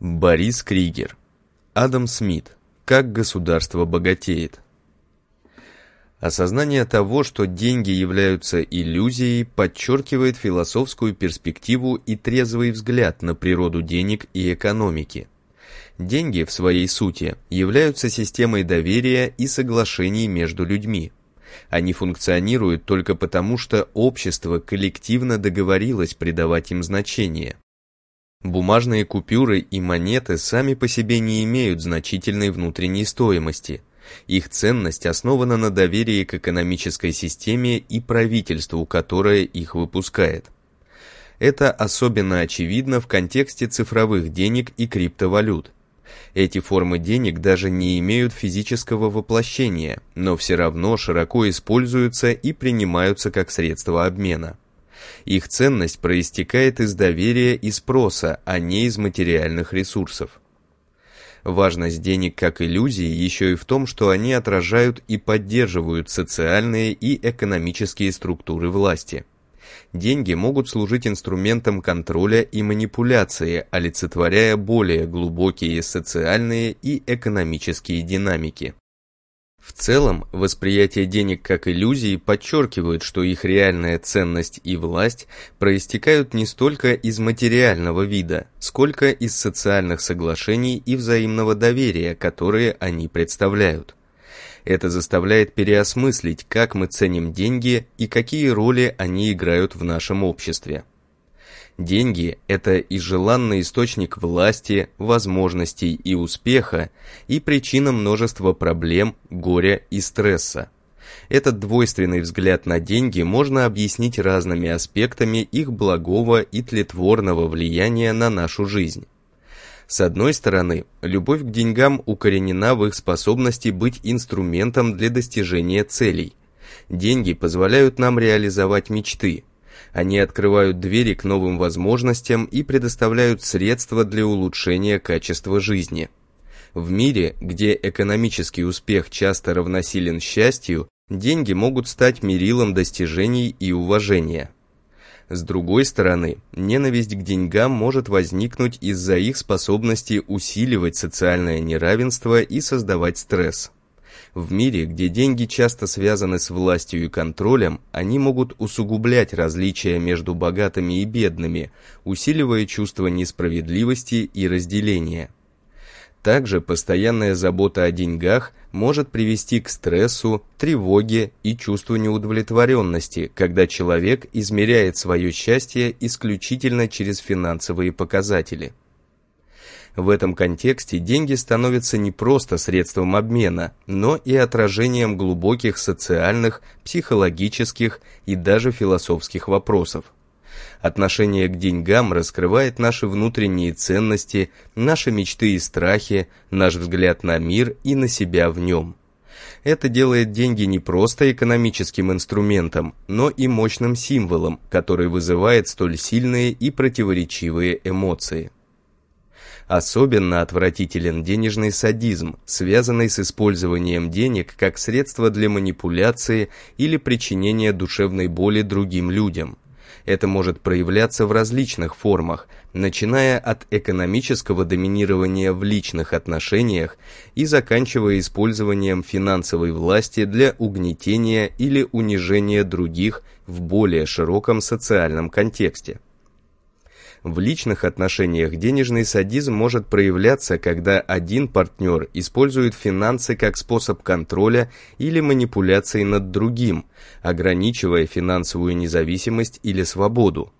Борис Кригер. Адам Смит. Как государство богатеет. Осознание того, что деньги являются иллюзией, подчеркивает философскую перспективу и трезвый взгляд на природу денег и экономики. Деньги в своей сути являются системой доверия и соглашений между людьми. Они функционируют только потому, что общество коллективно договорилось придавать им значение. Бумажные купюры и монеты сами по себе не имеют значительной внутренней стоимости. Их ценность основана на доверии к экономической системе и правительству, которое их выпускает. Это особенно очевидно в контексте цифровых денег и криптовалют. Эти формы денег даже не имеют физического воплощения, но все равно широко используются и принимаются как средство обмена. Их ценность проистекает из доверия и спроса, а не из материальных ресурсов. Важность денег как иллюзии еще и в том, что они отражают и поддерживают социальные и экономические структуры власти. Деньги могут служить инструментом контроля и манипуляции, олицетворяя более глубокие социальные и экономические динамики. В целом, восприятие денег как иллюзии подчеркивает, что их реальная ценность и власть проистекают не столько из материального вида, сколько из социальных соглашений и взаимного доверия, которые они представляют. Это заставляет переосмыслить, как мы ценим деньги и какие роли они играют в нашем обществе. Деньги – это и желанный источник власти, возможностей и успеха, и причина множества проблем, горя и стресса. Этот двойственный взгляд на деньги можно объяснить разными аспектами их благого и тлетворного влияния на нашу жизнь. С одной стороны, любовь к деньгам укоренена в их способности быть инструментом для достижения целей. Деньги позволяют нам реализовать мечты, они открывают двери к новым возможностям и предоставляют средства для улучшения качества жизни. В мире, где экономический успех часто равносилен счастью, деньги могут стать мерилом достижений и уважения. С другой стороны, ненависть к деньгам может возникнуть из-за их способности усиливать социальное неравенство и создавать стресс. В мире, где деньги часто связаны с властью и контролем, они могут усугублять различия между богатыми и бедными, усиливая чувство несправедливости и разделения. Также постоянная забота о деньгах может привести к стрессу, тревоге и чувству неудовлетворенности, когда человек измеряет свое счастье исключительно через финансовые показатели. В этом контексте деньги становятся не просто средством обмена, но и отражением глубоких социальных, психологических и даже философских вопросов. Отношение к деньгам раскрывает наши внутренние ценности, наши мечты и страхи, наш взгляд на мир и на себя в нем. Это делает деньги не просто экономическим инструментом, но и мощным символом, который вызывает столь сильные и противоречивые эмоции. Особенно отвратителен денежный садизм, связанный с использованием денег как средство для манипуляции или причинения душевной боли другим людям. Это может проявляться в различных формах, начиная от экономического доминирования в личных отношениях и заканчивая использованием финансовой власти для угнетения или унижения других в более широком социальном контексте. В личных отношениях денежный садизм может проявляться, когда один партнер использует финансы как способ контроля или манипуляции над другим, ограничивая финансовую независимость или свободу.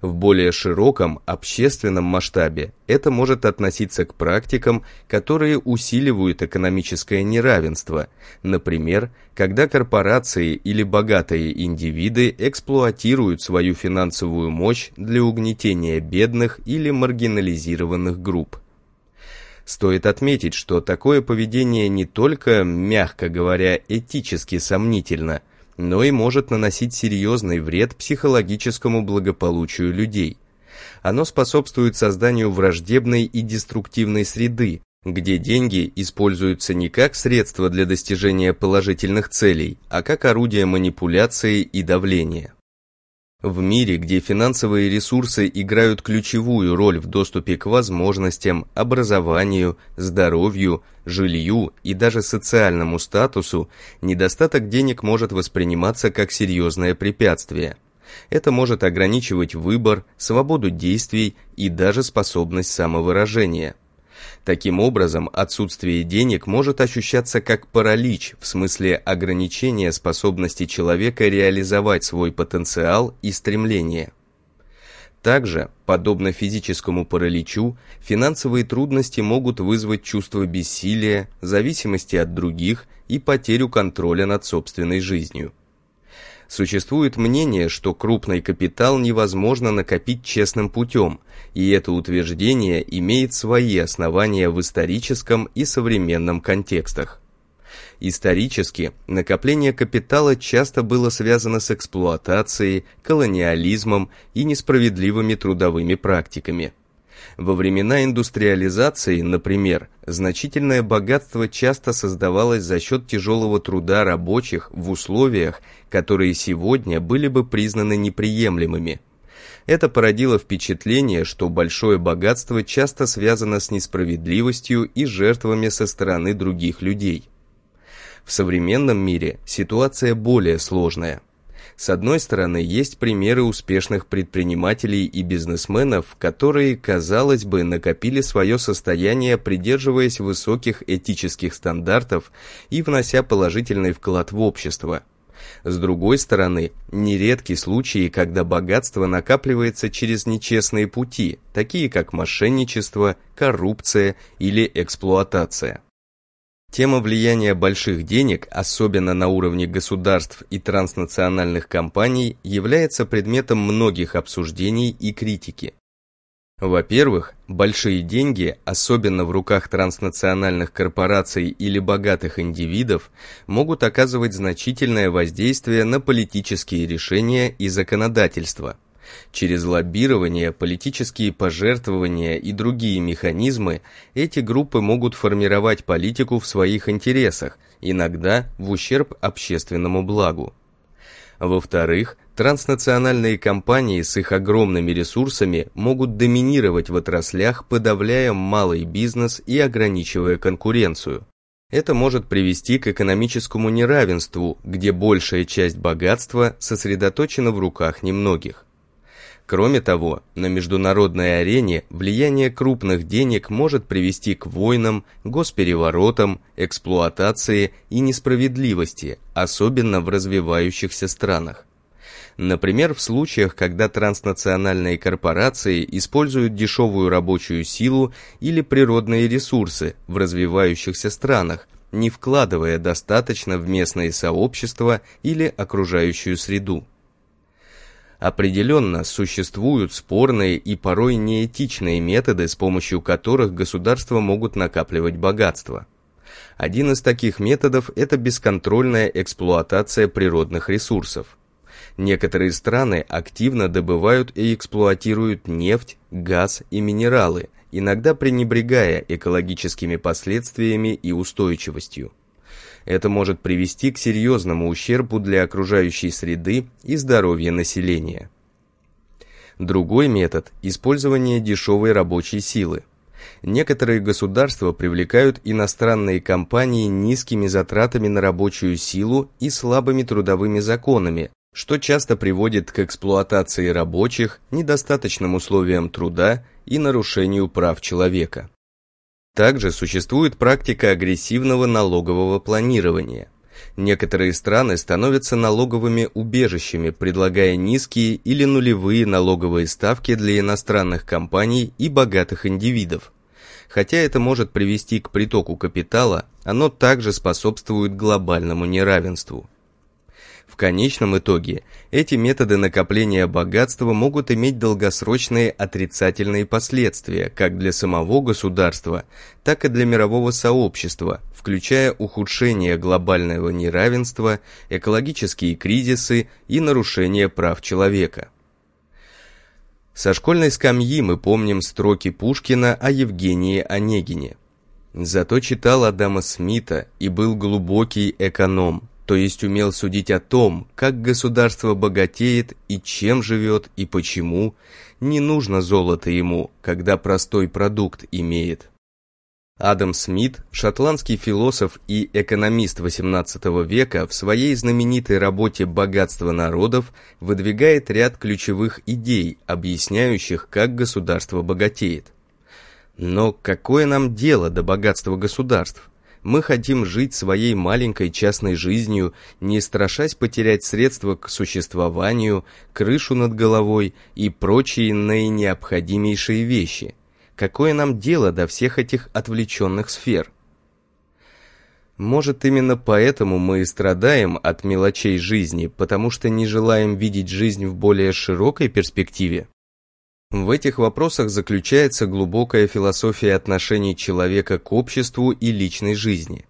В более широком общественном масштабе это может относиться к практикам, которые усиливают экономическое неравенство, например, когда корпорации или богатые индивиды эксплуатируют свою финансовую мощь для угнетения бедных или маргинализированных групп. Стоит отметить, что такое поведение не только, мягко говоря, этически сомнительно – но и может наносить серьезный вред психологическому благополучию людей. Оно способствует созданию враждебной и деструктивной среды, где деньги используются не как средство для достижения положительных целей, а как орудие манипуляции и давления. В мире, где финансовые ресурсы играют ключевую роль в доступе к возможностям, образованию, здоровью, жилью и даже социальному статусу, недостаток денег может восприниматься как серьезное препятствие. Это может ограничивать выбор, свободу действий и даже способность самовыражения. Таким образом, отсутствие денег может ощущаться как паралич, в смысле ограничения способности человека реализовать свой потенциал и стремления. Также, подобно физическому параличу, финансовые трудности могут вызвать чувство бессилия, зависимости от других и потерю контроля над собственной жизнью. Существует мнение, что крупный капитал невозможно накопить честным путем, и это утверждение имеет свои основания в историческом и современном контекстах. Исторически накопление капитала часто было связано с эксплуатацией, колониализмом и несправедливыми трудовыми практиками – во времена индустриализации, например, значительное богатство часто создавалось за счет тяжелого труда рабочих в условиях, которые сегодня были бы признаны неприемлемыми. Это породило впечатление, что большое богатство часто связано с несправедливостью и жертвами со стороны других людей. В современном мире ситуация более сложная – с одной стороны, есть примеры успешных предпринимателей и бизнесменов, которые, казалось бы, накопили свое состояние, придерживаясь высоких этических стандартов и внося положительный вклад в общество. С другой стороны, нередки случаи, когда богатство накапливается через нечестные пути, такие как мошенничество, коррупция или эксплуатация. Тема влияния больших денег, особенно на уровне государств и транснациональных компаний, является предметом многих обсуждений и критики. Во-первых, большие деньги, особенно в руках транснациональных корпораций или богатых индивидов, могут оказывать значительное воздействие на политические решения и законодательство – Через лоббирование, политические пожертвования и другие механизмы эти группы могут формировать политику в своих интересах, иногда в ущерб общественному благу. Во-вторых, транснациональные компании с их огромными ресурсами могут доминировать в отраслях, подавляя малый бизнес и ограничивая конкуренцию. Это может привести к экономическому неравенству, где большая часть богатства сосредоточена в руках немногих. Кроме того, на международной арене влияние крупных денег может привести к войнам, госпереворотам, эксплуатации и несправедливости, особенно в развивающихся странах. Например, в случаях, когда транснациональные корпорации используют дешевую рабочую силу или природные ресурсы в развивающихся странах, не вкладывая достаточно в местные сообщества или окружающую среду. Определенно, существуют спорные и порой неэтичные методы, с помощью которых государства могут накапливать богатство. Один из таких методов – это бесконтрольная эксплуатация природных ресурсов. Некоторые страны активно добывают и эксплуатируют нефть, газ и минералы, иногда пренебрегая экологическими последствиями и устойчивостью. Это может привести к серьезному ущербу для окружающей среды и здоровья населения. Другой метод – использование дешевой рабочей силы. Некоторые государства привлекают иностранные компании низкими затратами на рабочую силу и слабыми трудовыми законами, что часто приводит к эксплуатации рабочих, недостаточным условиям труда и нарушению прав человека. Также существует практика агрессивного налогового планирования. Некоторые страны становятся налоговыми убежищами, предлагая низкие или нулевые налоговые ставки для иностранных компаний и богатых индивидов. Хотя это может привести к притоку капитала, оно также способствует глобальному неравенству. В конечном итоге, эти методы накопления богатства могут иметь долгосрочные отрицательные последствия как для самого государства, так и для мирового сообщества, включая ухудшение глобального неравенства, экологические кризисы и нарушение прав человека. Со школьной скамьи мы помним строки Пушкина о Евгении Онегине. Зато читал Адама Смита и был глубокий эконом – то есть умел судить о том, как государство богатеет и чем живет и почему, не нужно золото ему, когда простой продукт имеет. Адам Смит, шотландский философ и экономист XVIII века, в своей знаменитой работе «Богатство народов» выдвигает ряд ключевых идей, объясняющих, как государство богатеет. Но какое нам дело до богатства государств? Мы хотим жить своей маленькой частной жизнью, не страшась потерять средства к существованию, крышу над головой и прочие наинеобходимейшие вещи – Какое нам дело до всех этих отвлеченных сфер? Может, именно поэтому мы и страдаем от мелочей жизни, потому что не желаем видеть жизнь в более широкой перспективе? В этих вопросах заключается глубокая философия отношений человека к обществу и личной жизни.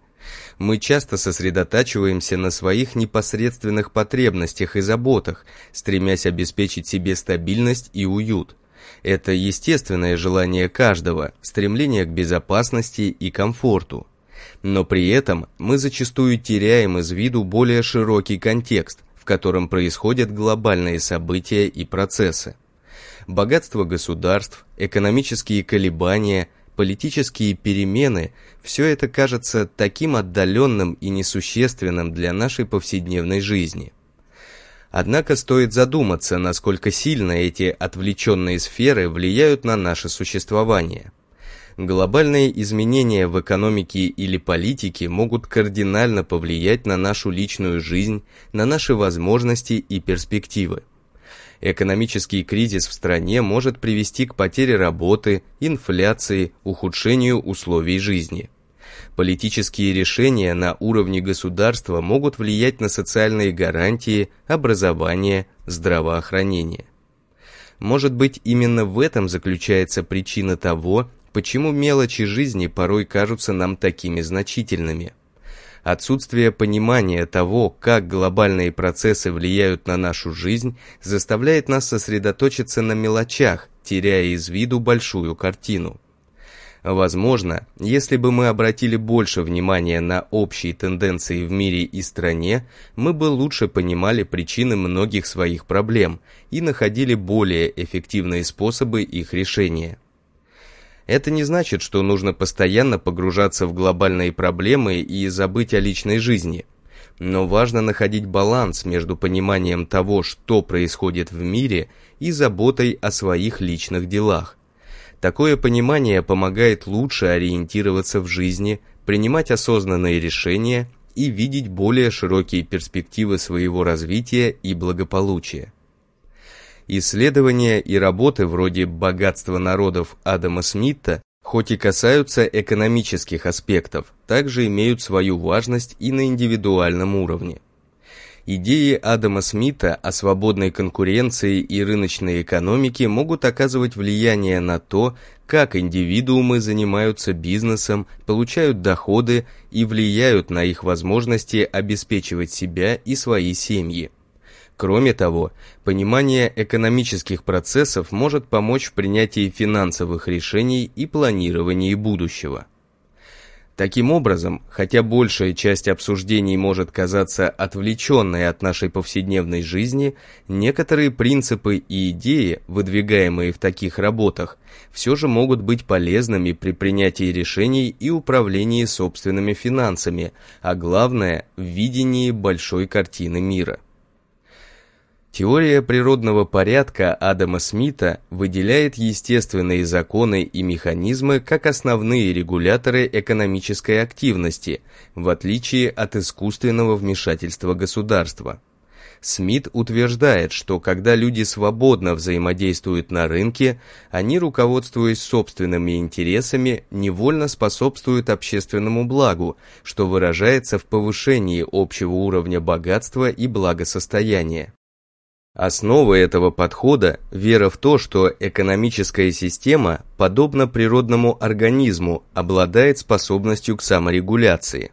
Мы часто сосредотачиваемся на своих непосредственных потребностях и заботах, стремясь обеспечить себе стабильность и уют. Это естественное желание каждого, стремление к безопасности и комфорту. Но при этом мы зачастую теряем из виду более широкий контекст, в котором происходят глобальные события и процессы. Богатство государств, экономические колебания, политические перемены – все это кажется таким отдаленным и несущественным для нашей повседневной жизни. Однако стоит задуматься, насколько сильно эти отвлеченные сферы влияют на наше существование. Глобальные изменения в экономике или политике могут кардинально повлиять на нашу личную жизнь, на наши возможности и перспективы. Экономический кризис в стране может привести к потере работы, инфляции, ухудшению условий жизни. Политические решения на уровне государства могут влиять на социальные гарантии, образование, здравоохранение. Может быть, именно в этом заключается причина того, почему мелочи жизни порой кажутся нам такими значительными. Отсутствие понимания того, как глобальные процессы влияют на нашу жизнь, заставляет нас сосредоточиться на мелочах, теряя из виду большую картину. Возможно, если бы мы обратили больше внимания на общие тенденции в мире и стране, мы бы лучше понимали причины многих своих проблем и находили более эффективные способы их решения. Это не значит, что нужно постоянно погружаться в глобальные проблемы и забыть о личной жизни. Но важно находить баланс между пониманием того, что происходит в мире, и заботой о своих личных делах. Такое понимание помогает лучше ориентироваться в жизни, принимать осознанные решения и видеть более широкие перспективы своего развития и благополучия. Исследования и работы вроде «Богатство народов» Адама Смита, хоть и касаются экономических аспектов, также имеют свою важность и на индивидуальном уровне. Идеи Адама Смита о свободной конкуренции и рыночной экономике могут оказывать влияние на то, как индивидуумы занимаются бизнесом, получают доходы и влияют на их возможности обеспечивать себя и свои семьи. Кроме того, понимание экономических процессов может помочь в принятии финансовых решений и планировании будущего. Таким образом, хотя большая часть обсуждений может казаться отвлеченной от нашей повседневной жизни, некоторые принципы и идеи, выдвигаемые в таких работах, все же могут быть полезными при принятии решений и управлении собственными финансами, а главное – в видении большой картины мира. Теория природного порядка Адама Смита выделяет естественные законы и механизмы как основные регуляторы экономической активности, в отличие от искусственного вмешательства государства. Смит утверждает, что когда люди свободно взаимодействуют на рынке, они, руководствуясь собственными интересами, невольно способствуют общественному благу, что выражается в повышении общего уровня богатства и благосостояния. Основа этого подхода – вера в то, что экономическая система, подобно природному организму, обладает способностью к саморегуляции.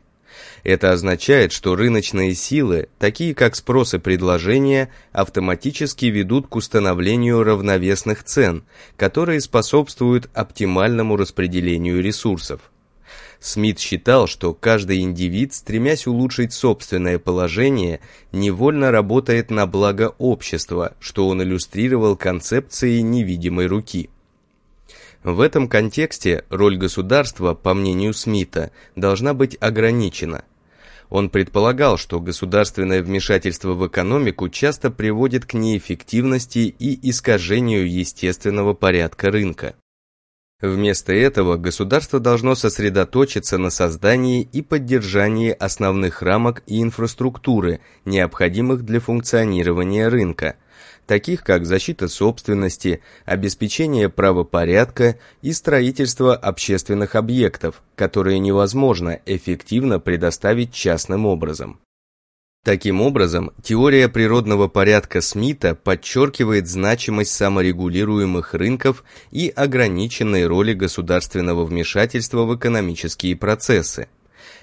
Это означает, что рыночные силы, такие как спрос и предложение, автоматически ведут к установлению равновесных цен, которые способствуют оптимальному распределению ресурсов. Смит считал, что каждый индивид, стремясь улучшить собственное положение, невольно работает на благо общества, что он иллюстрировал концепцией невидимой руки. В этом контексте роль государства, по мнению Смита, должна быть ограничена. Он предполагал, что государственное вмешательство в экономику часто приводит к неэффективности и искажению естественного порядка рынка. Вместо этого государство должно сосредоточиться на создании и поддержании основных рамок и инфраструктуры, необходимых для функционирования рынка, таких как защита собственности, обеспечение правопорядка и строительство общественных объектов, которые невозможно эффективно предоставить частным образом. Таким образом, теория природного порядка Смита подчеркивает значимость саморегулируемых рынков и ограниченной роли государственного вмешательства в экономические процессы.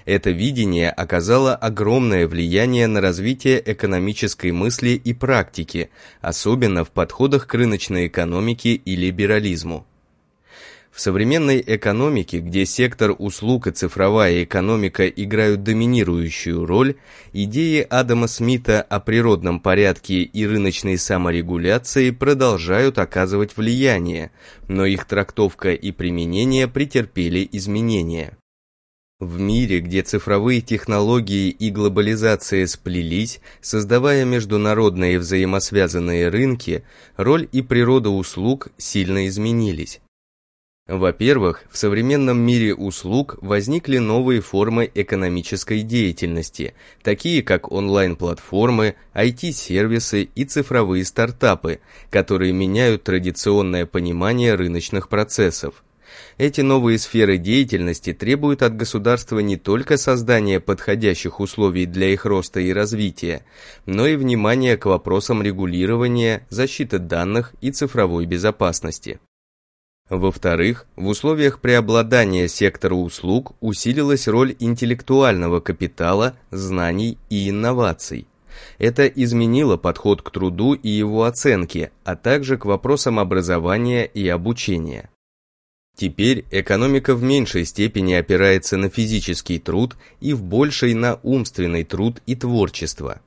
Это видение оказало огромное влияние на развитие экономической мысли и практики, особенно в подходах к рыночной экономике и либерализму. В современной экономике, где сектор услуг и цифровая экономика играют доминирующую роль, идеи Адама Смита о природном порядке и рыночной саморегуляции продолжают оказывать влияние, но их трактовка и применение претерпели изменения. В мире, где цифровые технологии и глобализация сплелись, создавая международные взаимосвязанные рынки, роль и природа услуг сильно изменились. Во-первых, в современном мире услуг возникли новые формы экономической деятельности, такие как онлайн-платформы, IT-сервисы и цифровые стартапы, которые меняют традиционное понимание рыночных процессов. Эти новые сферы деятельности требуют от государства не только создания подходящих условий для их роста и развития, но и внимания к вопросам регулирования, защиты данных и цифровой безопасности. Во-вторых, в условиях преобладания сектора услуг усилилась роль интеллектуального капитала, знаний и инноваций. Это изменило подход к труду и его оценке, а также к вопросам образования и обучения. Теперь экономика в меньшей степени опирается на физический труд и в большей на умственный труд и творчество.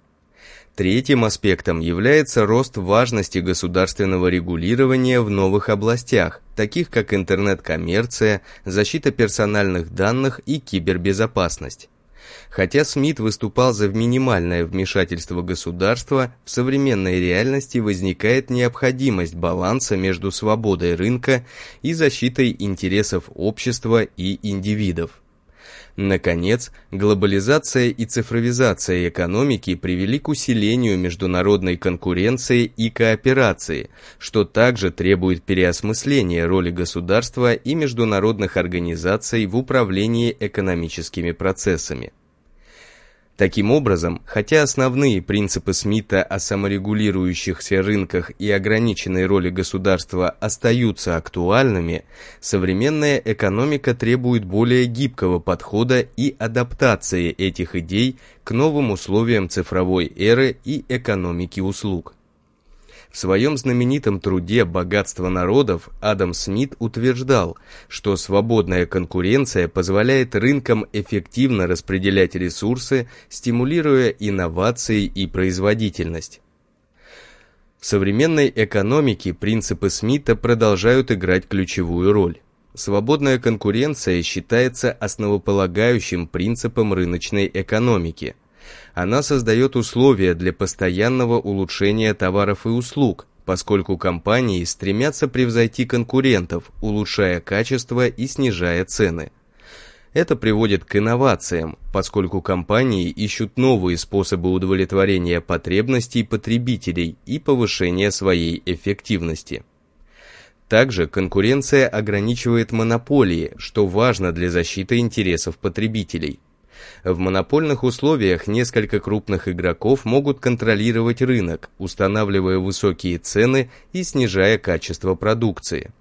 Третьим аспектом является рост важности государственного регулирования в новых областях, таких как интернет-коммерция, защита персональных данных и кибербезопасность. Хотя Смит выступал за минимальное вмешательство государства, в современной реальности возникает необходимость баланса между свободой рынка и защитой интересов общества и индивидов. Наконец, глобализация и цифровизация экономики привели к усилению международной конкуренции и кооперации, что также требует переосмысления роли государства и международных организаций в управлении экономическими процессами. Таким образом, хотя основные принципы Смита о саморегулирующихся рынках и ограниченной роли государства остаются актуальными, современная экономика требует более гибкого подхода и адаптации этих идей к новым условиям цифровой эры и экономики услуг. В своем знаменитом труде «Богатство народов» Адам Смит утверждал, что свободная конкуренция позволяет рынкам эффективно распределять ресурсы, стимулируя инновации и производительность. В современной экономике принципы Смита продолжают играть ключевую роль. Свободная конкуренция считается основополагающим принципом рыночной экономики – она создает условия для постоянного улучшения товаров и услуг, поскольку компании стремятся превзойти конкурентов, улучшая качество и снижая цены. Это приводит к инновациям, поскольку компании ищут новые способы удовлетворения потребностей потребителей и повышения своей эффективности. Также конкуренция ограничивает монополии, что важно для защиты интересов потребителей. В монопольных условиях несколько крупных игроков могут контролировать рынок, устанавливая высокие цены и снижая качество продукции.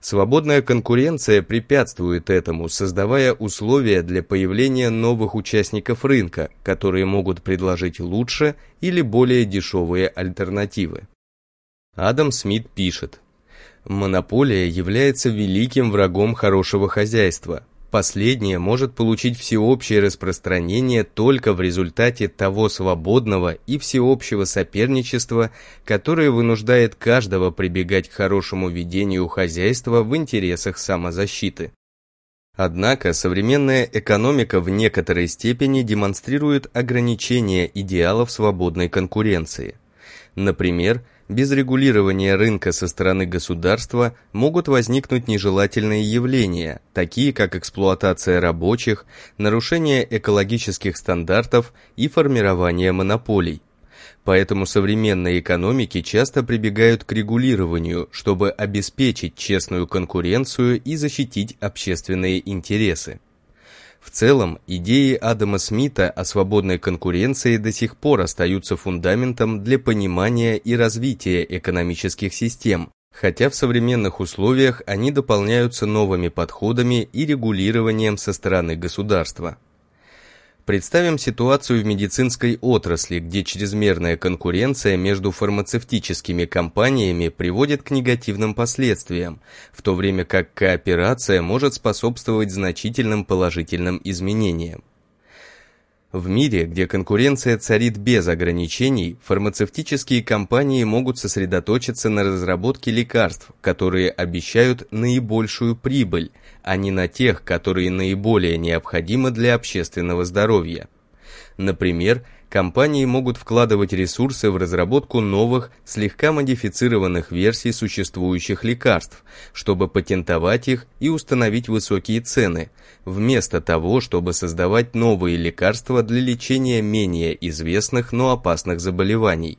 Свободная конкуренция препятствует этому, создавая условия для появления новых участников рынка, которые могут предложить лучше или более дешевые альтернативы. Адам Смит пишет, «Монополия является великим врагом хорошего хозяйства. Последнее может получить всеобщее распространение только в результате того свободного и всеобщего соперничества, которое вынуждает каждого прибегать к хорошему ведению хозяйства в интересах самозащиты. Однако современная экономика в некоторой степени демонстрирует ограничение идеалов свободной конкуренции. Например, без регулирования рынка со стороны государства могут возникнуть нежелательные явления, такие как эксплуатация рабочих, нарушение экологических стандартов и формирование монополий. Поэтому современные экономики часто прибегают к регулированию, чтобы обеспечить честную конкуренцию и защитить общественные интересы. В целом, идеи Адама Смита о свободной конкуренции до сих пор остаются фундаментом для понимания и развития экономических систем, хотя в современных условиях они дополняются новыми подходами и регулированием со стороны государства. Представим ситуацию в медицинской отрасли, где чрезмерная конкуренция между фармацевтическими компаниями приводит к негативным последствиям, в то время как кооперация может способствовать значительным положительным изменениям. В мире, где конкуренция царит без ограничений, фармацевтические компании могут сосредоточиться на разработке лекарств, которые обещают наибольшую прибыль, а не на тех, которые наиболее необходимы для общественного здоровья. Например, компании могут вкладывать ресурсы в разработку новых, слегка модифицированных версий существующих лекарств, чтобы патентовать их и установить высокие цены, вместо того, чтобы создавать новые лекарства для лечения менее известных, но опасных заболеваний.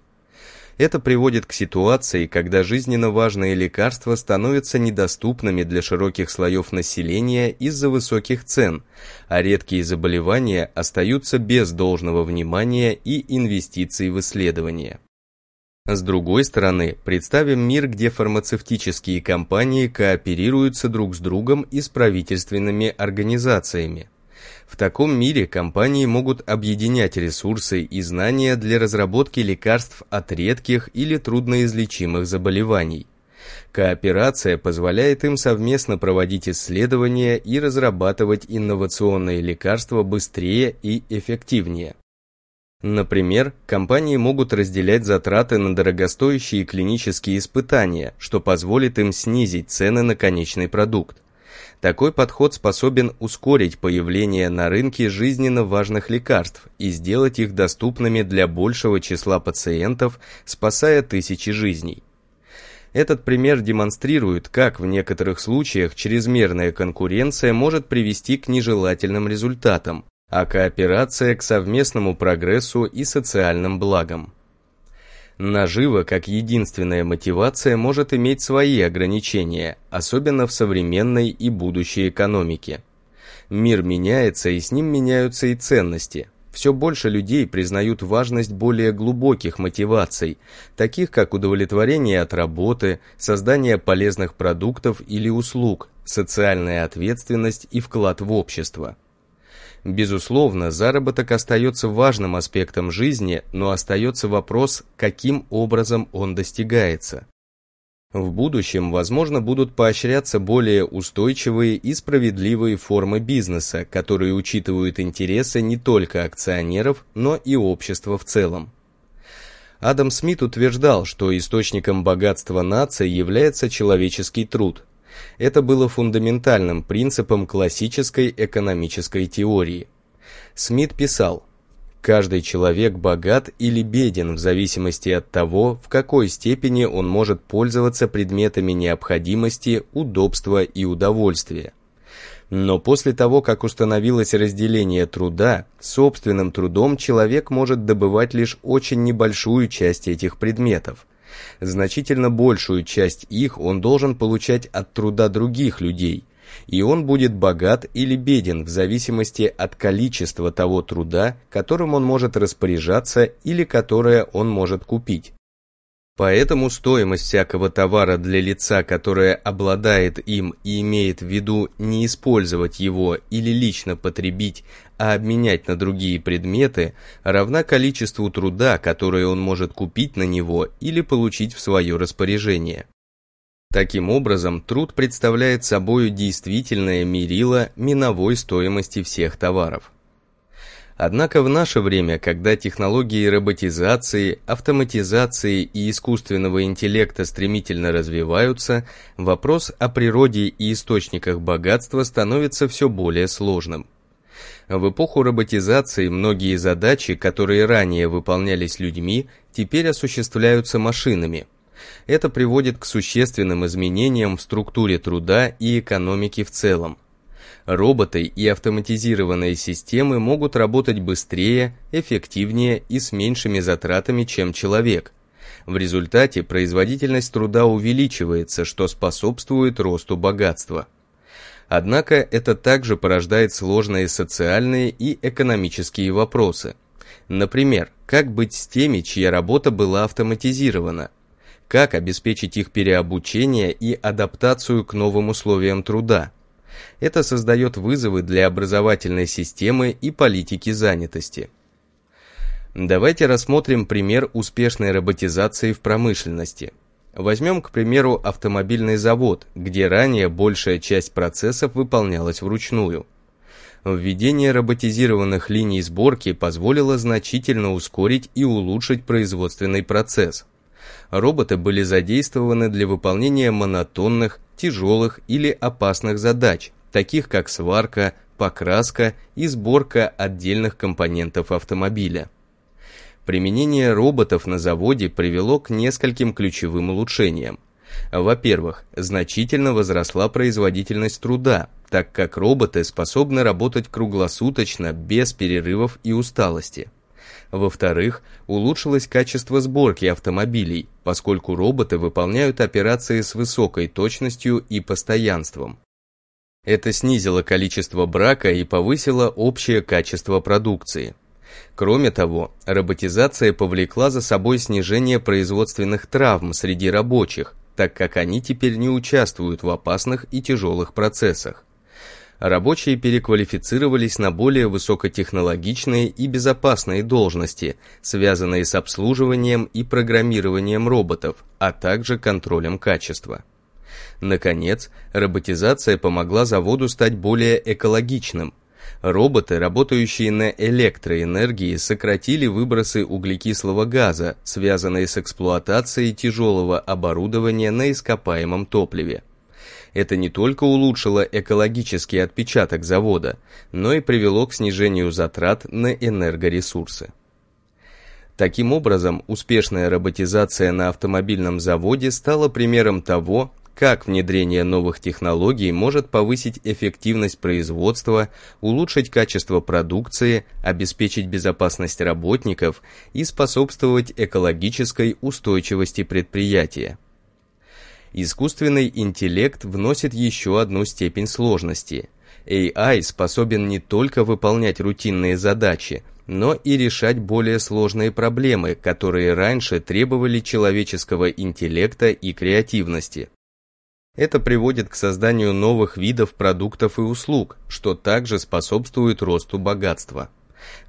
Это приводит к ситуации, когда жизненно важные лекарства становятся недоступными для широких слоев населения из-за высоких цен, а редкие заболевания остаются без должного внимания и инвестиций в исследования. С другой стороны, представим мир, где фармацевтические компании кооперируются друг с другом и с правительственными организациями. В таком мире компании могут объединять ресурсы и знания для разработки лекарств от редких или трудноизлечимых заболеваний. Кооперация позволяет им совместно проводить исследования и разрабатывать инновационные лекарства быстрее и эффективнее. Например, компании могут разделять затраты на дорогостоящие клинические испытания, что позволит им снизить цены на конечный продукт. Такой подход способен ускорить появление на рынке жизненно важных лекарств и сделать их доступными для большего числа пациентов, спасая тысячи жизней. Этот пример демонстрирует, как в некоторых случаях чрезмерная конкуренция может привести к нежелательным результатам, а кооперация к совместному прогрессу и социальным благам. Нажива как единственная мотивация может иметь свои ограничения, особенно в современной и будущей экономике. Мир меняется, и с ним меняются и ценности. Все больше людей признают важность более глубоких мотиваций, таких как удовлетворение от работы, создание полезных продуктов или услуг, социальная ответственность и вклад в общество. Безусловно, заработок остается важным аспектом жизни, но остается вопрос, каким образом он достигается. В будущем, возможно, будут поощряться более устойчивые и справедливые формы бизнеса, которые учитывают интересы не только акционеров, но и общества в целом. Адам Смит утверждал, что источником богатства нации является человеческий труд – это было фундаментальным принципом классической экономической теории. Смит писал, Каждый человек богат или беден в зависимости от того, в какой степени он может пользоваться предметами необходимости, удобства и удовольствия. Но после того, как установилось разделение труда, собственным трудом человек может добывать лишь очень небольшую часть этих предметов. Значительно большую часть их он должен получать от труда других людей, и он будет богат или беден в зависимости от количества того труда, которым он может распоряжаться или которое он может купить. Поэтому стоимость всякого товара для лица, которое обладает им и имеет в виду не использовать его или лично потребить, а обменять на другие предметы, равна количеству труда, которое он может купить на него или получить в свое распоряжение. Таким образом, труд представляет собой действительное мерило миновой стоимости всех товаров. Однако в наше время, когда технологии роботизации, автоматизации и искусственного интеллекта стремительно развиваются, вопрос о природе и источниках богатства становится все более сложным. В эпоху роботизации многие задачи, которые ранее выполнялись людьми, теперь осуществляются машинами. Это приводит к существенным изменениям в структуре труда и экономики в целом. Роботы и автоматизированные системы могут работать быстрее, эффективнее и с меньшими затратами, чем человек. В результате производительность труда увеличивается, что способствует росту богатства. Однако это также порождает сложные социальные и экономические вопросы. Например, как быть с теми, чья работа была автоматизирована? Как обеспечить их переобучение и адаптацию к новым условиям труда? Это создает вызовы для образовательной системы и политики занятости. Давайте рассмотрим пример успешной роботизации в промышленности – Возьмем, к примеру, автомобильный завод, где ранее большая часть процессов выполнялась вручную. Введение роботизированных линий сборки позволило значительно ускорить и улучшить производственный процесс. Роботы были задействованы для выполнения монотонных, тяжелых или опасных задач, таких как сварка, покраска и сборка отдельных компонентов автомобиля. Применение роботов на заводе привело к нескольким ключевым улучшениям. Во-первых, значительно возросла производительность труда, так как роботы способны работать круглосуточно, без перерывов и усталости. Во-вторых, улучшилось качество сборки автомобилей, поскольку роботы выполняют операции с высокой точностью и постоянством. Это снизило количество брака и повысило общее качество продукции. Кроме того, роботизация повлекла за собой снижение производственных травм среди рабочих, так как они теперь не участвуют в опасных и тяжелых процессах. Рабочие переквалифицировались на более высокотехнологичные и безопасные должности, связанные с обслуживанием и программированием роботов, а также контролем качества. Наконец, роботизация помогла заводу стать более экологичным, Роботы, работающие на электроэнергии, сократили выбросы углекислого газа, связанные с эксплуатацией тяжелого оборудования на ископаемом топливе. Это не только улучшило экологический отпечаток завода, но и привело к снижению затрат на энергоресурсы. Таким образом, успешная роботизация на автомобильном заводе стала примером того, как внедрение новых технологий может повысить эффективность производства, улучшить качество продукции, обеспечить безопасность работников и способствовать экологической устойчивости предприятия. Искусственный интеллект вносит еще одну степень сложности. AI способен не только выполнять рутинные задачи, но и решать более сложные проблемы, которые раньше требовали человеческого интеллекта и креативности. Это приводит к созданию новых видов продуктов и услуг, что также способствует росту богатства.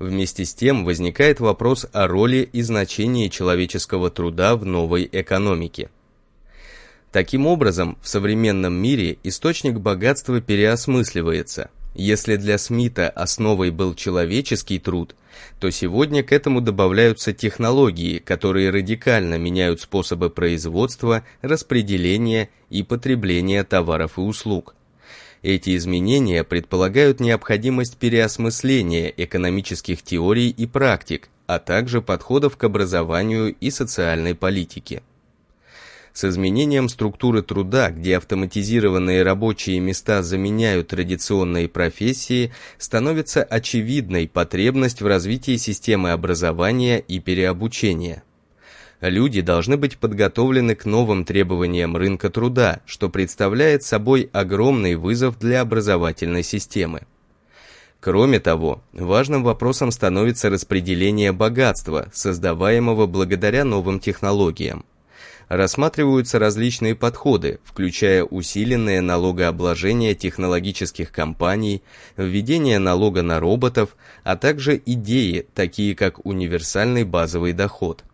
Вместе с тем возникает вопрос о роли и значении человеческого труда в новой экономике. Таким образом, в современном мире источник богатства переосмысливается – если для Смита основой был человеческий труд, то сегодня к этому добавляются технологии, которые радикально меняют способы производства, распределения и потребления товаров и услуг. Эти изменения предполагают необходимость переосмысления экономических теорий и практик, а также подходов к образованию и социальной политике. С изменением структуры труда, где автоматизированные рабочие места заменяют традиционные профессии, становится очевидной потребность в развитии системы образования и переобучения. Люди должны быть подготовлены к новым требованиям рынка труда, что представляет собой огромный вызов для образовательной системы. Кроме того, важным вопросом становится распределение богатства, создаваемого благодаря новым технологиям рассматриваются различные подходы, включая усиленное налогообложение технологических компаний, введение налога на роботов, а также идеи, такие как универсальный базовый доход.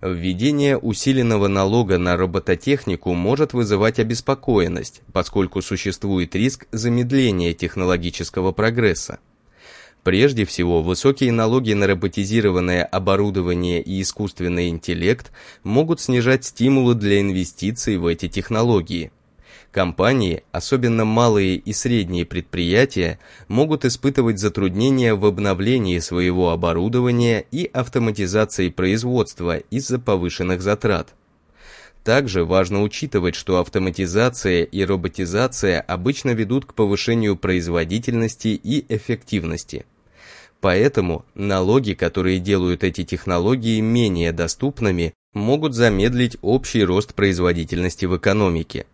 Введение усиленного налога на робототехнику может вызывать обеспокоенность, поскольку существует риск замедления технологического прогресса. Прежде всего, высокие налоги на роботизированное оборудование и искусственный интеллект могут снижать стимулы для инвестиций в эти технологии. Компании, особенно малые и средние предприятия, могут испытывать затруднения в обновлении своего оборудования и автоматизации производства из-за повышенных затрат. Также важно учитывать, что автоматизация и роботизация обычно ведут к повышению производительности и эффективности. Поэтому налоги, которые делают эти технологии менее доступными, могут замедлить общий рост производительности в экономике.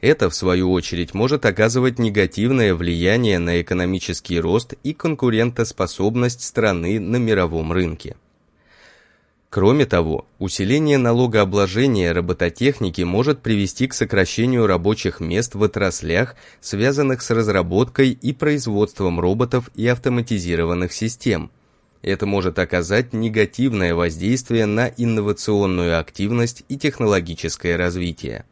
Это, в свою очередь, может оказывать негативное влияние на экономический рост и конкурентоспособность страны на мировом рынке. Кроме того, усиление налогообложения робототехники может привести к сокращению рабочих мест в отраслях, связанных с разработкой и производством роботов и автоматизированных систем. Это может оказать негативное воздействие на инновационную активность и технологическое развитие.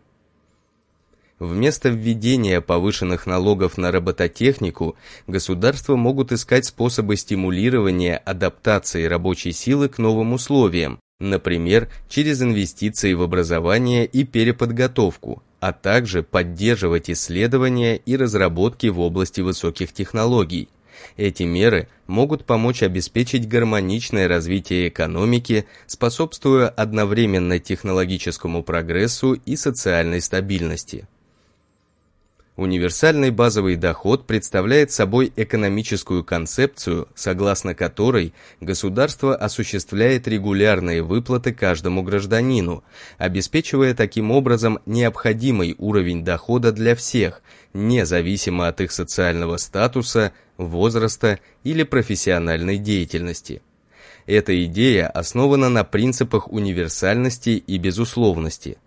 Вместо введения повышенных налогов на робототехнику, государства могут искать способы стимулирования адаптации рабочей силы к новым условиям, например, через инвестиции в образование и переподготовку, а также поддерживать исследования и разработки в области высоких технологий. Эти меры могут помочь обеспечить гармоничное развитие экономики, способствуя одновременно технологическому прогрессу и социальной стабильности. Универсальный базовый доход представляет собой экономическую концепцию, согласно которой государство осуществляет регулярные выплаты каждому гражданину, обеспечивая таким образом необходимый уровень дохода для всех, независимо от их социального статуса, возраста или профессиональной деятельности. Эта идея основана на принципах универсальности и безусловности –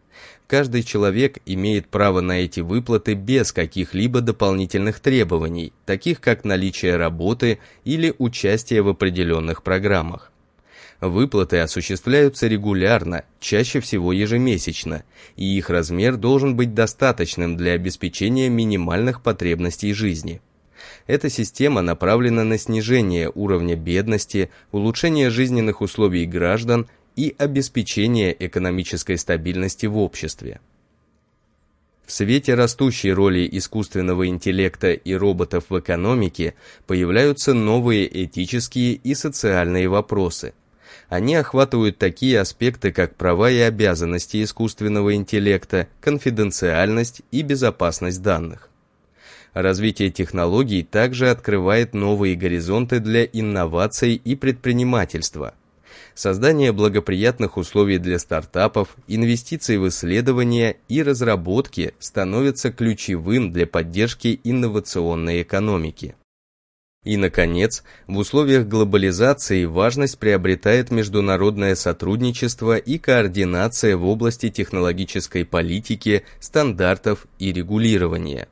каждый человек имеет право на эти выплаты без каких-либо дополнительных требований, таких как наличие работы или участие в определенных программах. Выплаты осуществляются регулярно, чаще всего ежемесячно, и их размер должен быть достаточным для обеспечения минимальных потребностей жизни. Эта система направлена на снижение уровня бедности, улучшение жизненных условий граждан и обеспечение экономической стабильности в обществе. В свете растущей роли искусственного интеллекта и роботов в экономике появляются новые этические и социальные вопросы. Они охватывают такие аспекты, как права и обязанности искусственного интеллекта, конфиденциальность и безопасность данных. Развитие технологий также открывает новые горизонты для инноваций и предпринимательства – создание благоприятных условий для стартапов, инвестиции в исследования и разработки становятся ключевым для поддержки инновационной экономики. И, наконец, в условиях глобализации важность приобретает международное сотрудничество и координация в области технологической политики, стандартов и регулирования.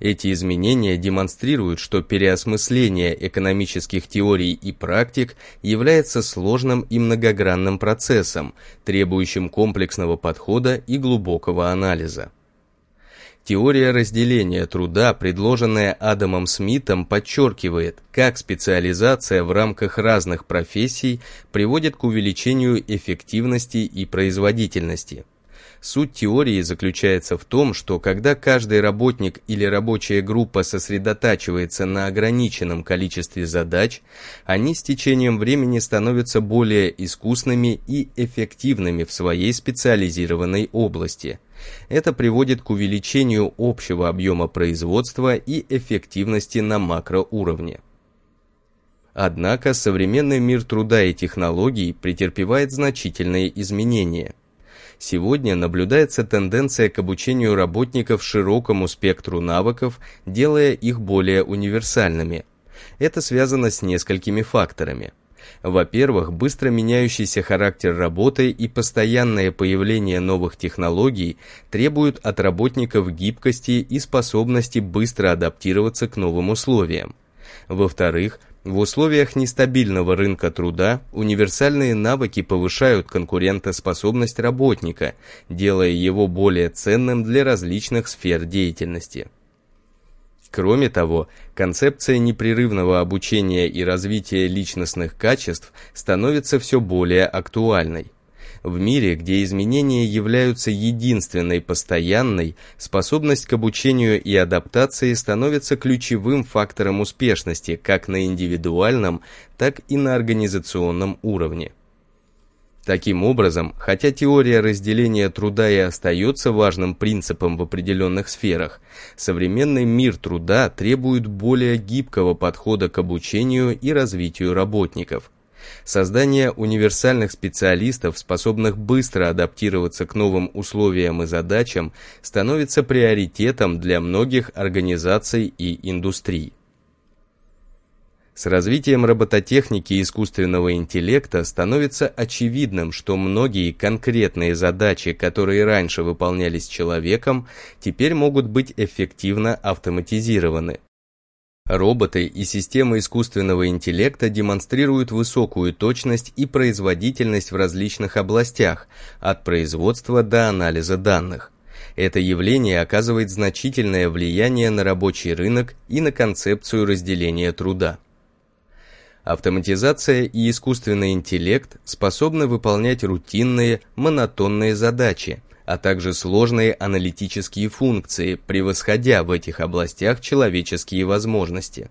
Эти изменения демонстрируют, что переосмысление экономических теорий и практик является сложным и многогранным процессом, требующим комплексного подхода и глубокого анализа. Теория разделения труда, предложенная Адамом Смитом, подчеркивает, как специализация в рамках разных профессий приводит к увеличению эффективности и производительности. Суть теории заключается в том, что когда каждый работник или рабочая группа сосредотачивается на ограниченном количестве задач, они с течением времени становятся более искусными и эффективными в своей специализированной области. Это приводит к увеличению общего объема производства и эффективности на макроуровне. Однако современный мир труда и технологий претерпевает значительные изменения – Сегодня наблюдается тенденция к обучению работников широкому спектру навыков, делая их более универсальными. Это связано с несколькими факторами. Во-первых, быстро меняющийся характер работы и постоянное появление новых технологий требуют от работников гибкости и способности быстро адаптироваться к новым условиям. Во-вторых, В условиях нестабильного рынка труда универсальные навыки повышают конкурентоспособность работника, делая его более ценным для различных сфер деятельности. Кроме того, концепция непрерывного обучения и развития личностных качеств становится все более актуальной. В мире, где изменения являются единственной постоянной, способность к обучению и адаптации становится ключевым фактором успешности как на индивидуальном, так и на организационном уровне. Таким образом, хотя теория разделения труда и остается важным принципом в определенных сферах, современный мир труда требует более гибкого подхода к обучению и развитию работников – Создание универсальных специалистов, способных быстро адаптироваться к новым условиям и задачам, становится приоритетом для многих организаций и индустрий. С развитием робототехники и искусственного интеллекта становится очевидным, что многие конкретные задачи, которые раньше выполнялись человеком, теперь могут быть эффективно автоматизированы. Роботы и системы искусственного интеллекта демонстрируют высокую точность и производительность в различных областях, от производства до анализа данных. Это явление оказывает значительное влияние на рабочий рынок и на концепцию разделения труда. Автоматизация и искусственный интеллект способны выполнять рутинные, монотонные задачи, а также сложные аналитические функции, превосходя в этих областях человеческие возможности.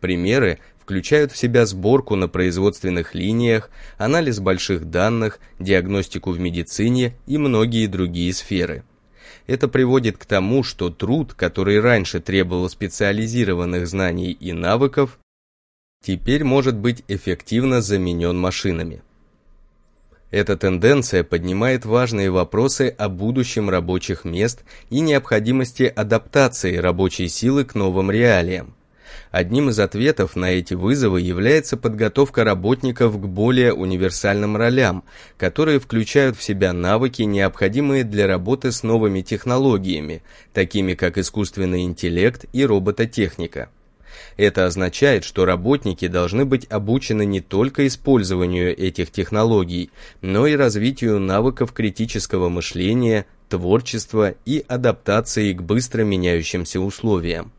Примеры включают в себя сборку на производственных линиях, анализ больших данных, диагностику в медицине и многие другие сферы. Это приводит к тому, что труд, который раньше требовал специализированных знаний и навыков, теперь может быть эффективно заменен машинами. Эта тенденция поднимает важные вопросы о будущем рабочих мест и необходимости адаптации рабочей силы к новым реалиям. Одним из ответов на эти вызовы является подготовка работников к более универсальным ролям, которые включают в себя навыки, необходимые для работы с новыми технологиями, такими как искусственный интеллект и робототехника. Это означает, что работники должны быть обучены не только использованию этих технологий, но и развитию навыков критического мышления, творчества и адаптации к быстро меняющимся условиям.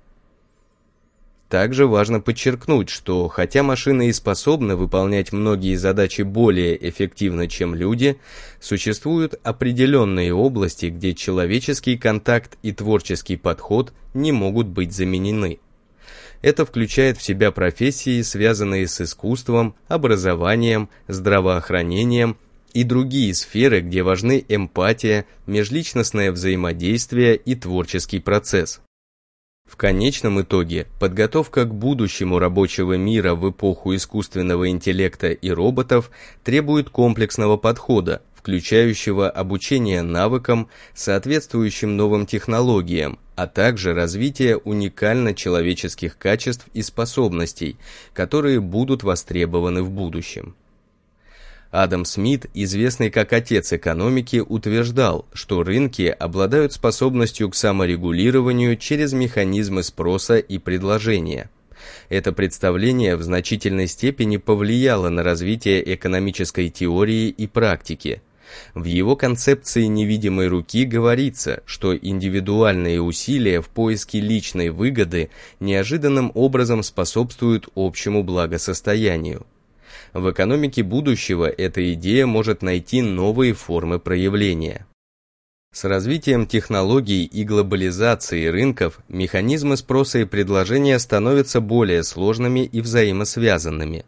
Также важно подчеркнуть, что хотя машины и способны выполнять многие задачи более эффективно, чем люди, существуют определенные области, где человеческий контакт и творческий подход не могут быть заменены. Это включает в себя профессии, связанные с искусством, образованием, здравоохранением и другие сферы, где важны эмпатия, межличностное взаимодействие и творческий процесс. В конечном итоге, подготовка к будущему рабочего мира в эпоху искусственного интеллекта и роботов требует комплексного подхода, включающего обучение навыкам, соответствующим новым технологиям, а также развитие уникально человеческих качеств и способностей, которые будут востребованы в будущем. Адам Смит, известный как отец экономики, утверждал, что рынки обладают способностью к саморегулированию через механизмы спроса и предложения – это представление в значительной степени повлияло на развитие экономической теории и практики. В его концепции невидимой руки говорится, что индивидуальные усилия в поиске личной выгоды неожиданным образом способствуют общему благосостоянию. В экономике будущего эта идея может найти новые формы проявления. С развитием технологий и глобализации рынков механизмы спроса и предложения становятся более сложными и взаимосвязанными.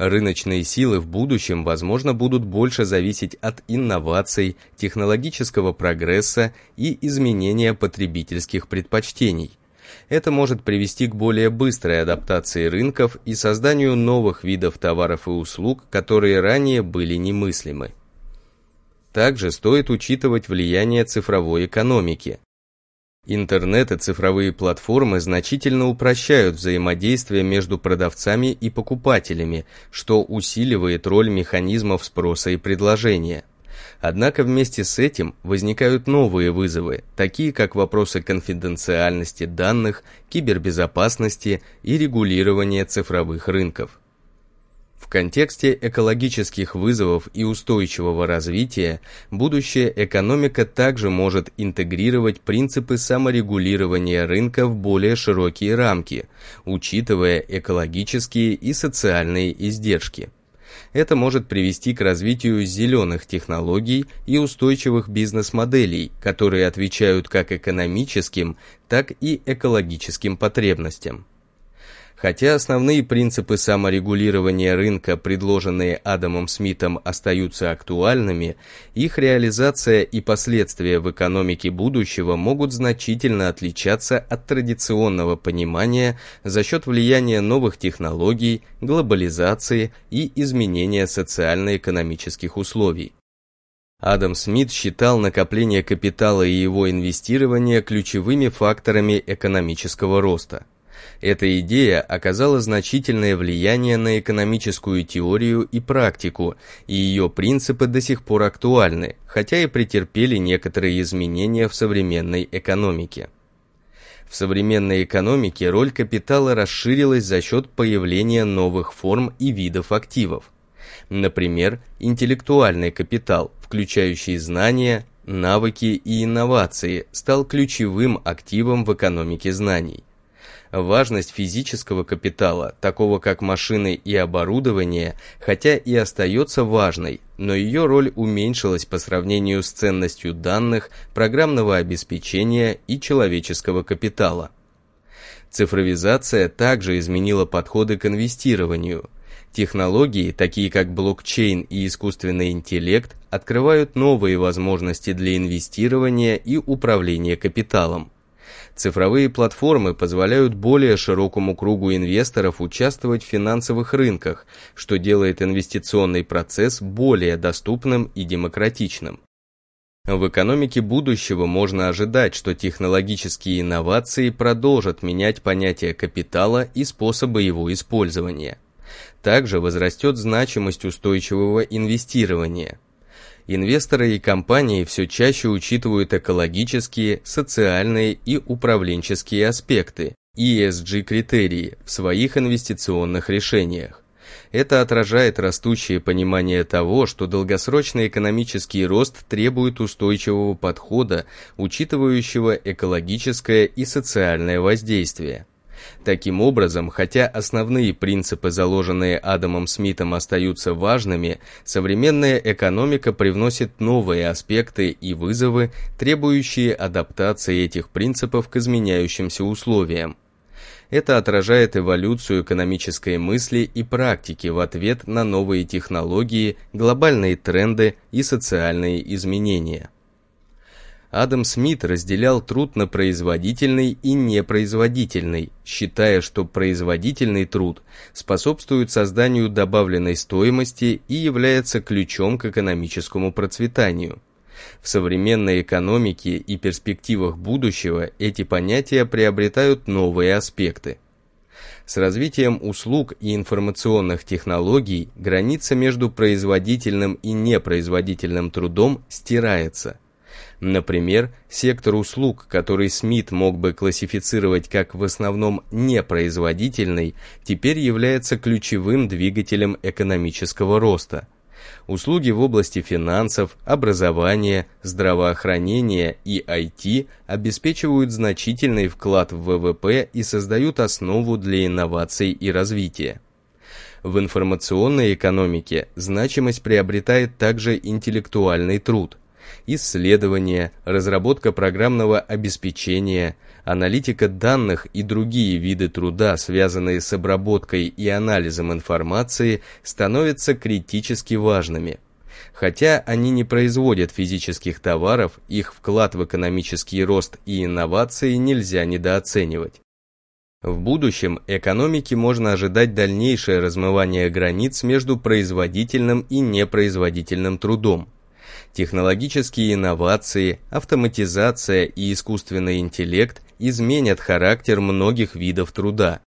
Рыночные силы в будущем, возможно, будут больше зависеть от инноваций, технологического прогресса и изменения потребительских предпочтений. Это может привести к более быстрой адаптации рынков и созданию новых видов товаров и услуг, которые ранее были немыслимы. Также стоит учитывать влияние цифровой экономики. Интернет и цифровые платформы значительно упрощают взаимодействие между продавцами и покупателями, что усиливает роль механизмов спроса и предложения. Однако вместе с этим возникают новые вызовы, такие как вопросы конфиденциальности данных, кибербезопасности и регулирования цифровых рынков. В контексте экологических вызовов и устойчивого развития будущая экономика также может интегрировать принципы саморегулирования рынка в более широкие рамки, учитывая экологические и социальные издержки. Это может привести к развитию зеленых технологий и устойчивых бизнес-моделей, которые отвечают как экономическим, так и экологическим потребностям. Хотя основные принципы саморегулирования рынка, предложенные Адамом Смитом, остаются актуальными, их реализация и последствия в экономике будущего могут значительно отличаться от традиционного понимания за счет влияния новых технологий, глобализации и изменения социально-экономических условий. Адам Смит считал накопление капитала и его инвестирование ключевыми факторами экономического роста. Эта идея оказала значительное влияние на экономическую теорию и практику, и ее принципы до сих пор актуальны, хотя и претерпели некоторые изменения в современной экономике. В современной экономике роль капитала расширилась за счет появления новых форм и видов активов. Например, интеллектуальный капитал, включающий знания, навыки и инновации, стал ключевым активом в экономике знаний. Важность физического капитала, такого как машины и оборудование, хотя и остается важной, но ее роль уменьшилась по сравнению с ценностью данных, программного обеспечения и человеческого капитала. Цифровизация также изменила подходы к инвестированию. Технологии, такие как блокчейн и искусственный интеллект, открывают новые возможности для инвестирования и управления капиталом. Цифровые платформы позволяют более широкому кругу инвесторов участвовать в финансовых рынках, что делает инвестиционный процесс более доступным и демократичным. В экономике будущего можно ожидать, что технологические инновации продолжат менять понятие капитала и способы его использования. Также возрастет значимость устойчивого инвестирования – инвесторы и компании все чаще учитывают экологические, социальные и управленческие аспекты, ESG-критерии, в своих инвестиционных решениях. Это отражает растущее понимание того, что долгосрочный экономический рост требует устойчивого подхода, учитывающего экологическое и социальное воздействие. Таким образом, хотя основные принципы, заложенные Адамом Смитом, остаются важными, современная экономика привносит новые аспекты и вызовы, требующие адаптации этих принципов к изменяющимся условиям. Это отражает эволюцию экономической мысли и практики в ответ на новые технологии, глобальные тренды и социальные изменения. Адам Смит разделял труд на производительный и непроизводительный, считая, что производительный труд способствует созданию добавленной стоимости и является ключом к экономическому процветанию. В современной экономике и перспективах будущего эти понятия приобретают новые аспекты. С развитием услуг и информационных технологий граница между производительным и непроизводительным трудом стирается – Например, сектор услуг, который Смит мог бы классифицировать как в основном непроизводительный, теперь является ключевым двигателем экономического роста. Услуги в области финансов, образования, здравоохранения и IT обеспечивают значительный вклад в ВВП и создают основу для инноваций и развития. В информационной экономике значимость приобретает также интеллектуальный труд исследования, разработка программного обеспечения, аналитика данных и другие виды труда, связанные с обработкой и анализом информации, становятся критически важными. Хотя они не производят физических товаров, их вклад в экономический рост и инновации нельзя недооценивать. В будущем экономике можно ожидать дальнейшее размывание границ между производительным и непроизводительным трудом, Технологические инновации, автоматизация и искусственный интеллект изменят характер многих видов труда.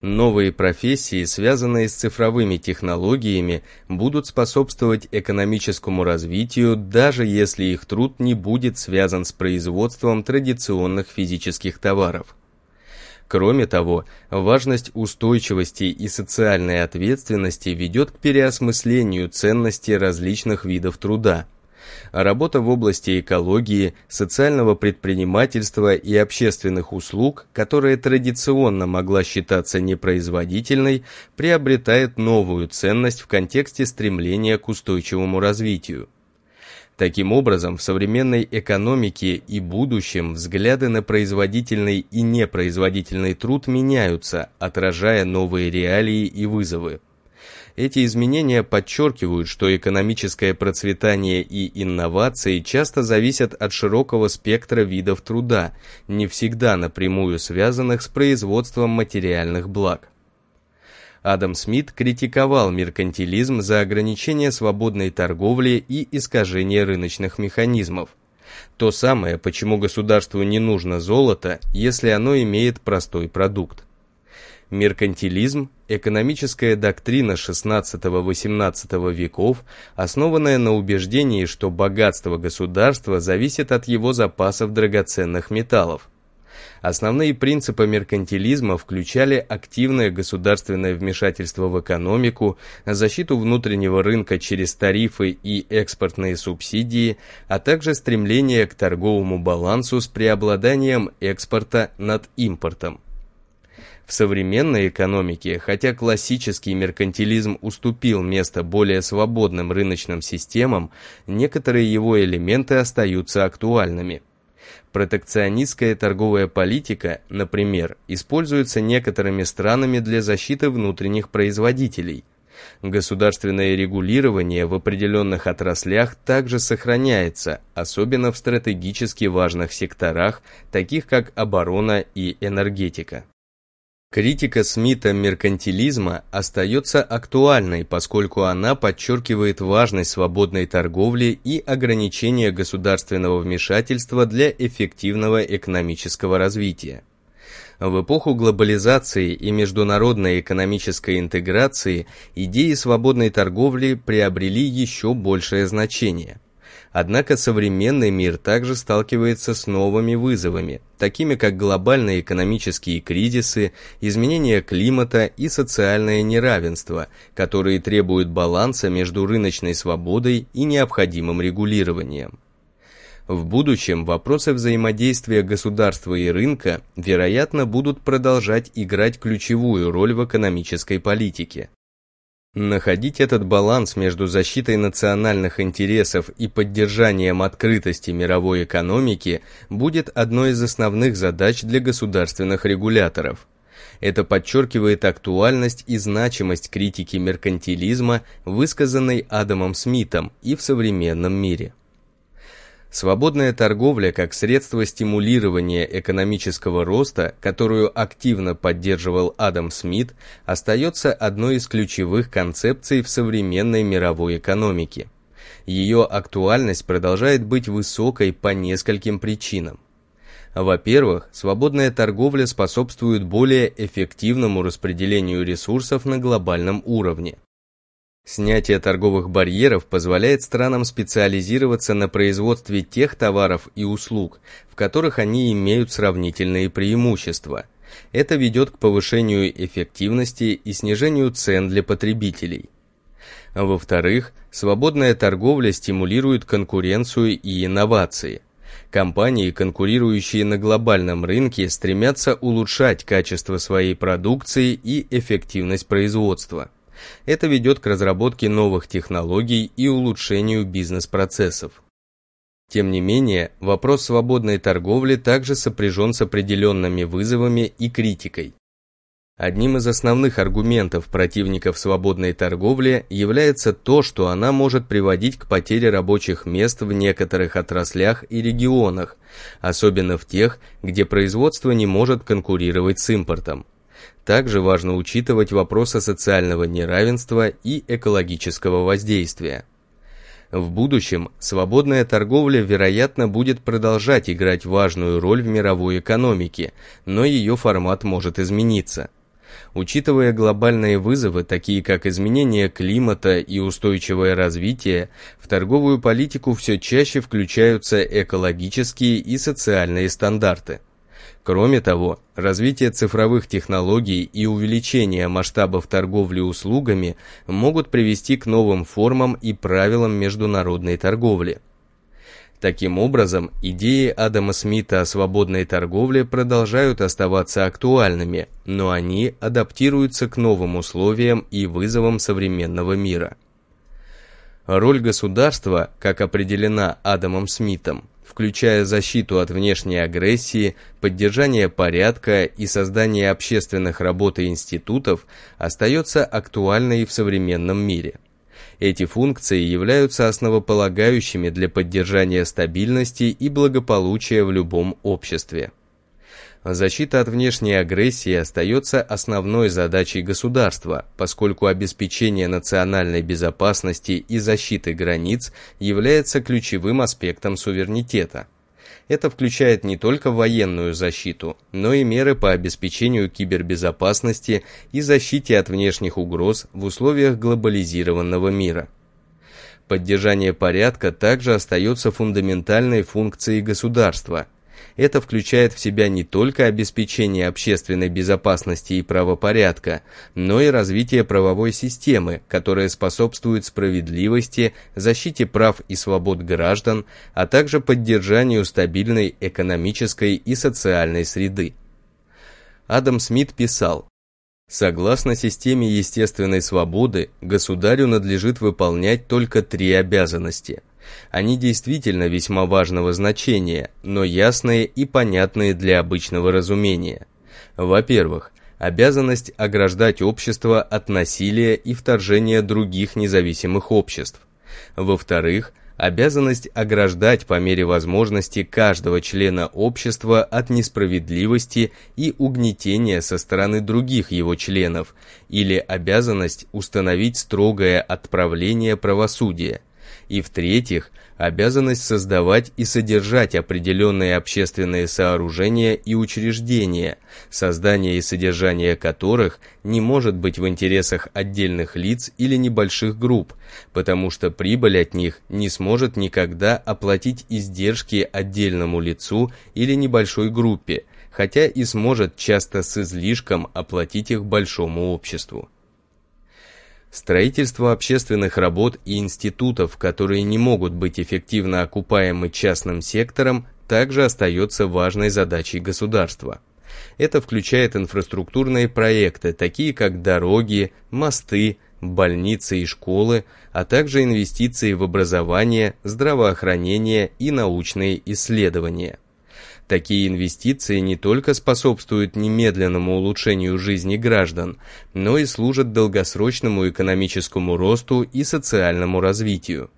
Новые профессии, связанные с цифровыми технологиями, будут способствовать экономическому развитию, даже если их труд не будет связан с производством традиционных физических товаров. Кроме того, важность устойчивости и социальной ответственности ведет к переосмыслению ценностей различных видов труда – работа в области экологии, социального предпринимательства и общественных услуг, которая традиционно могла считаться непроизводительной, приобретает новую ценность в контексте стремления к устойчивому развитию. Таким образом, в современной экономике и будущем взгляды на производительный и непроизводительный труд меняются, отражая новые реалии и вызовы. Эти изменения подчеркивают, что экономическое процветание и инновации часто зависят от широкого спектра видов труда, не всегда напрямую связанных с производством материальных благ. Адам Смит критиковал меркантилизм за ограничение свободной торговли и искажение рыночных механизмов. То самое, почему государству не нужно золото, если оно имеет простой продукт. Меркантилизм – экономическая доктрина XVI-XVIII веков, основанная на убеждении, что богатство государства зависит от его запасов драгоценных металлов. Основные принципы меркантилизма включали активное государственное вмешательство в экономику, защиту внутреннего рынка через тарифы и экспортные субсидии, а также стремление к торговому балансу с преобладанием экспорта над импортом. В современной экономике, хотя классический меркантилизм уступил место более свободным рыночным системам, некоторые его элементы остаются актуальными. Протекционистская торговая политика, например, используется некоторыми странами для защиты внутренних производителей. Государственное регулирование в определенных отраслях также сохраняется, особенно в стратегически важных секторах, таких как оборона и энергетика. Критика Смита меркантилизма остается актуальной, поскольку она подчеркивает важность свободной торговли и ограничения государственного вмешательства для эффективного экономического развития. В эпоху глобализации и международной экономической интеграции идеи свободной торговли приобрели еще большее значение – Однако современный мир также сталкивается с новыми вызовами, такими как глобальные экономические кризисы, изменение климата и социальное неравенство, которые требуют баланса между рыночной свободой и необходимым регулированием. В будущем вопросы взаимодействия государства и рынка, вероятно, будут продолжать играть ключевую роль в экономической политике. Находить этот баланс между защитой национальных интересов и поддержанием открытости мировой экономики будет одной из основных задач для государственных регуляторов. Это подчеркивает актуальность и значимость критики меркантилизма, высказанной Адамом Смитом и в современном мире. Свободная торговля как средство стимулирования экономического роста, которую активно поддерживал Адам Смит, остается одной из ключевых концепций в современной мировой экономике. Ее актуальность продолжает быть высокой по нескольким причинам. Во-первых, свободная торговля способствует более эффективному распределению ресурсов на глобальном уровне. Снятие торговых барьеров позволяет странам специализироваться на производстве тех товаров и услуг, в которых они имеют сравнительные преимущества. Это ведет к повышению эффективности и снижению цен для потребителей. Во-вторых, свободная торговля стимулирует конкуренцию и инновации. Компании, конкурирующие на глобальном рынке, стремятся улучшать качество своей продукции и эффективность производства. Это ведет к разработке новых технологий и улучшению бизнес-процессов. Тем не менее, вопрос свободной торговли также сопряжен с определенными вызовами и критикой. Одним из основных аргументов противников свободной торговли является то, что она может приводить к потере рабочих мест в некоторых отраслях и регионах, особенно в тех, где производство не может конкурировать с импортом. Также важно учитывать вопросы социального неравенства и экологического воздействия. В будущем свободная торговля, вероятно, будет продолжать играть важную роль в мировой экономике, но ее формат может измениться. Учитывая глобальные вызовы, такие как изменение климата и устойчивое развитие, в торговую политику все чаще включаются экологические и социальные стандарты. Кроме того, развитие цифровых технологий и увеличение масштабов торговли услугами могут привести к новым формам и правилам международной торговли. Таким образом, идеи Адама Смита о свободной торговле продолжают оставаться актуальными, но они адаптируются к новым условиям и вызовам современного мира. Роль государства, как определена Адамом Смитом, включая защиту от внешней агрессии, поддержание порядка и создание общественных работ и институтов, остается актуальной в современном мире – эти функции являются основополагающими для поддержания стабильности и благополучия в любом обществе. Защита от внешней агрессии остается основной задачей государства, поскольку обеспечение национальной безопасности и защиты границ является ключевым аспектом суверенитета. Это включает не только военную защиту, но и меры по обеспечению кибербезопасности и защите от внешних угроз в условиях глобализированного мира. Поддержание порядка также остается фундаментальной функцией государства – это включает в себя не только обеспечение общественной безопасности и правопорядка, но и развитие правовой системы, которая способствует справедливости, защите прав и свобод граждан, а также поддержанию стабильной экономической и социальной среды. Адам Смит писал, Согласно системе естественной свободы, государю надлежит выполнять только три обязанности. Они действительно весьма важного значения, но ясные и понятные для обычного разумения. Во-первых, обязанность ограждать общество от насилия и вторжения других независимых обществ. Во-вторых, обязанность ограждать по мере возможности каждого члена общества от несправедливости и угнетения со стороны других его членов, или обязанность установить строгое отправление правосудия и в-третьих, обязанность создавать и содержать определенные общественные сооружения и учреждения, создание и содержание которых не может быть в интересах отдельных лиц или небольших групп, потому что прибыль от них не сможет никогда оплатить издержки отдельному лицу или небольшой группе, хотя и сможет часто с излишком оплатить их большому обществу. Строительство общественных работ и институтов, которые не могут быть эффективно окупаемы частным сектором, также остается важной задачей государства. Это включает инфраструктурные проекты, такие как дороги, мосты, больницы и школы, а также инвестиции в образование, здравоохранение и научные исследования. Такие инвестиции не только способствуют немедленному улучшению жизни граждан, но и служат долгосрочному экономическому росту и социальному развитию.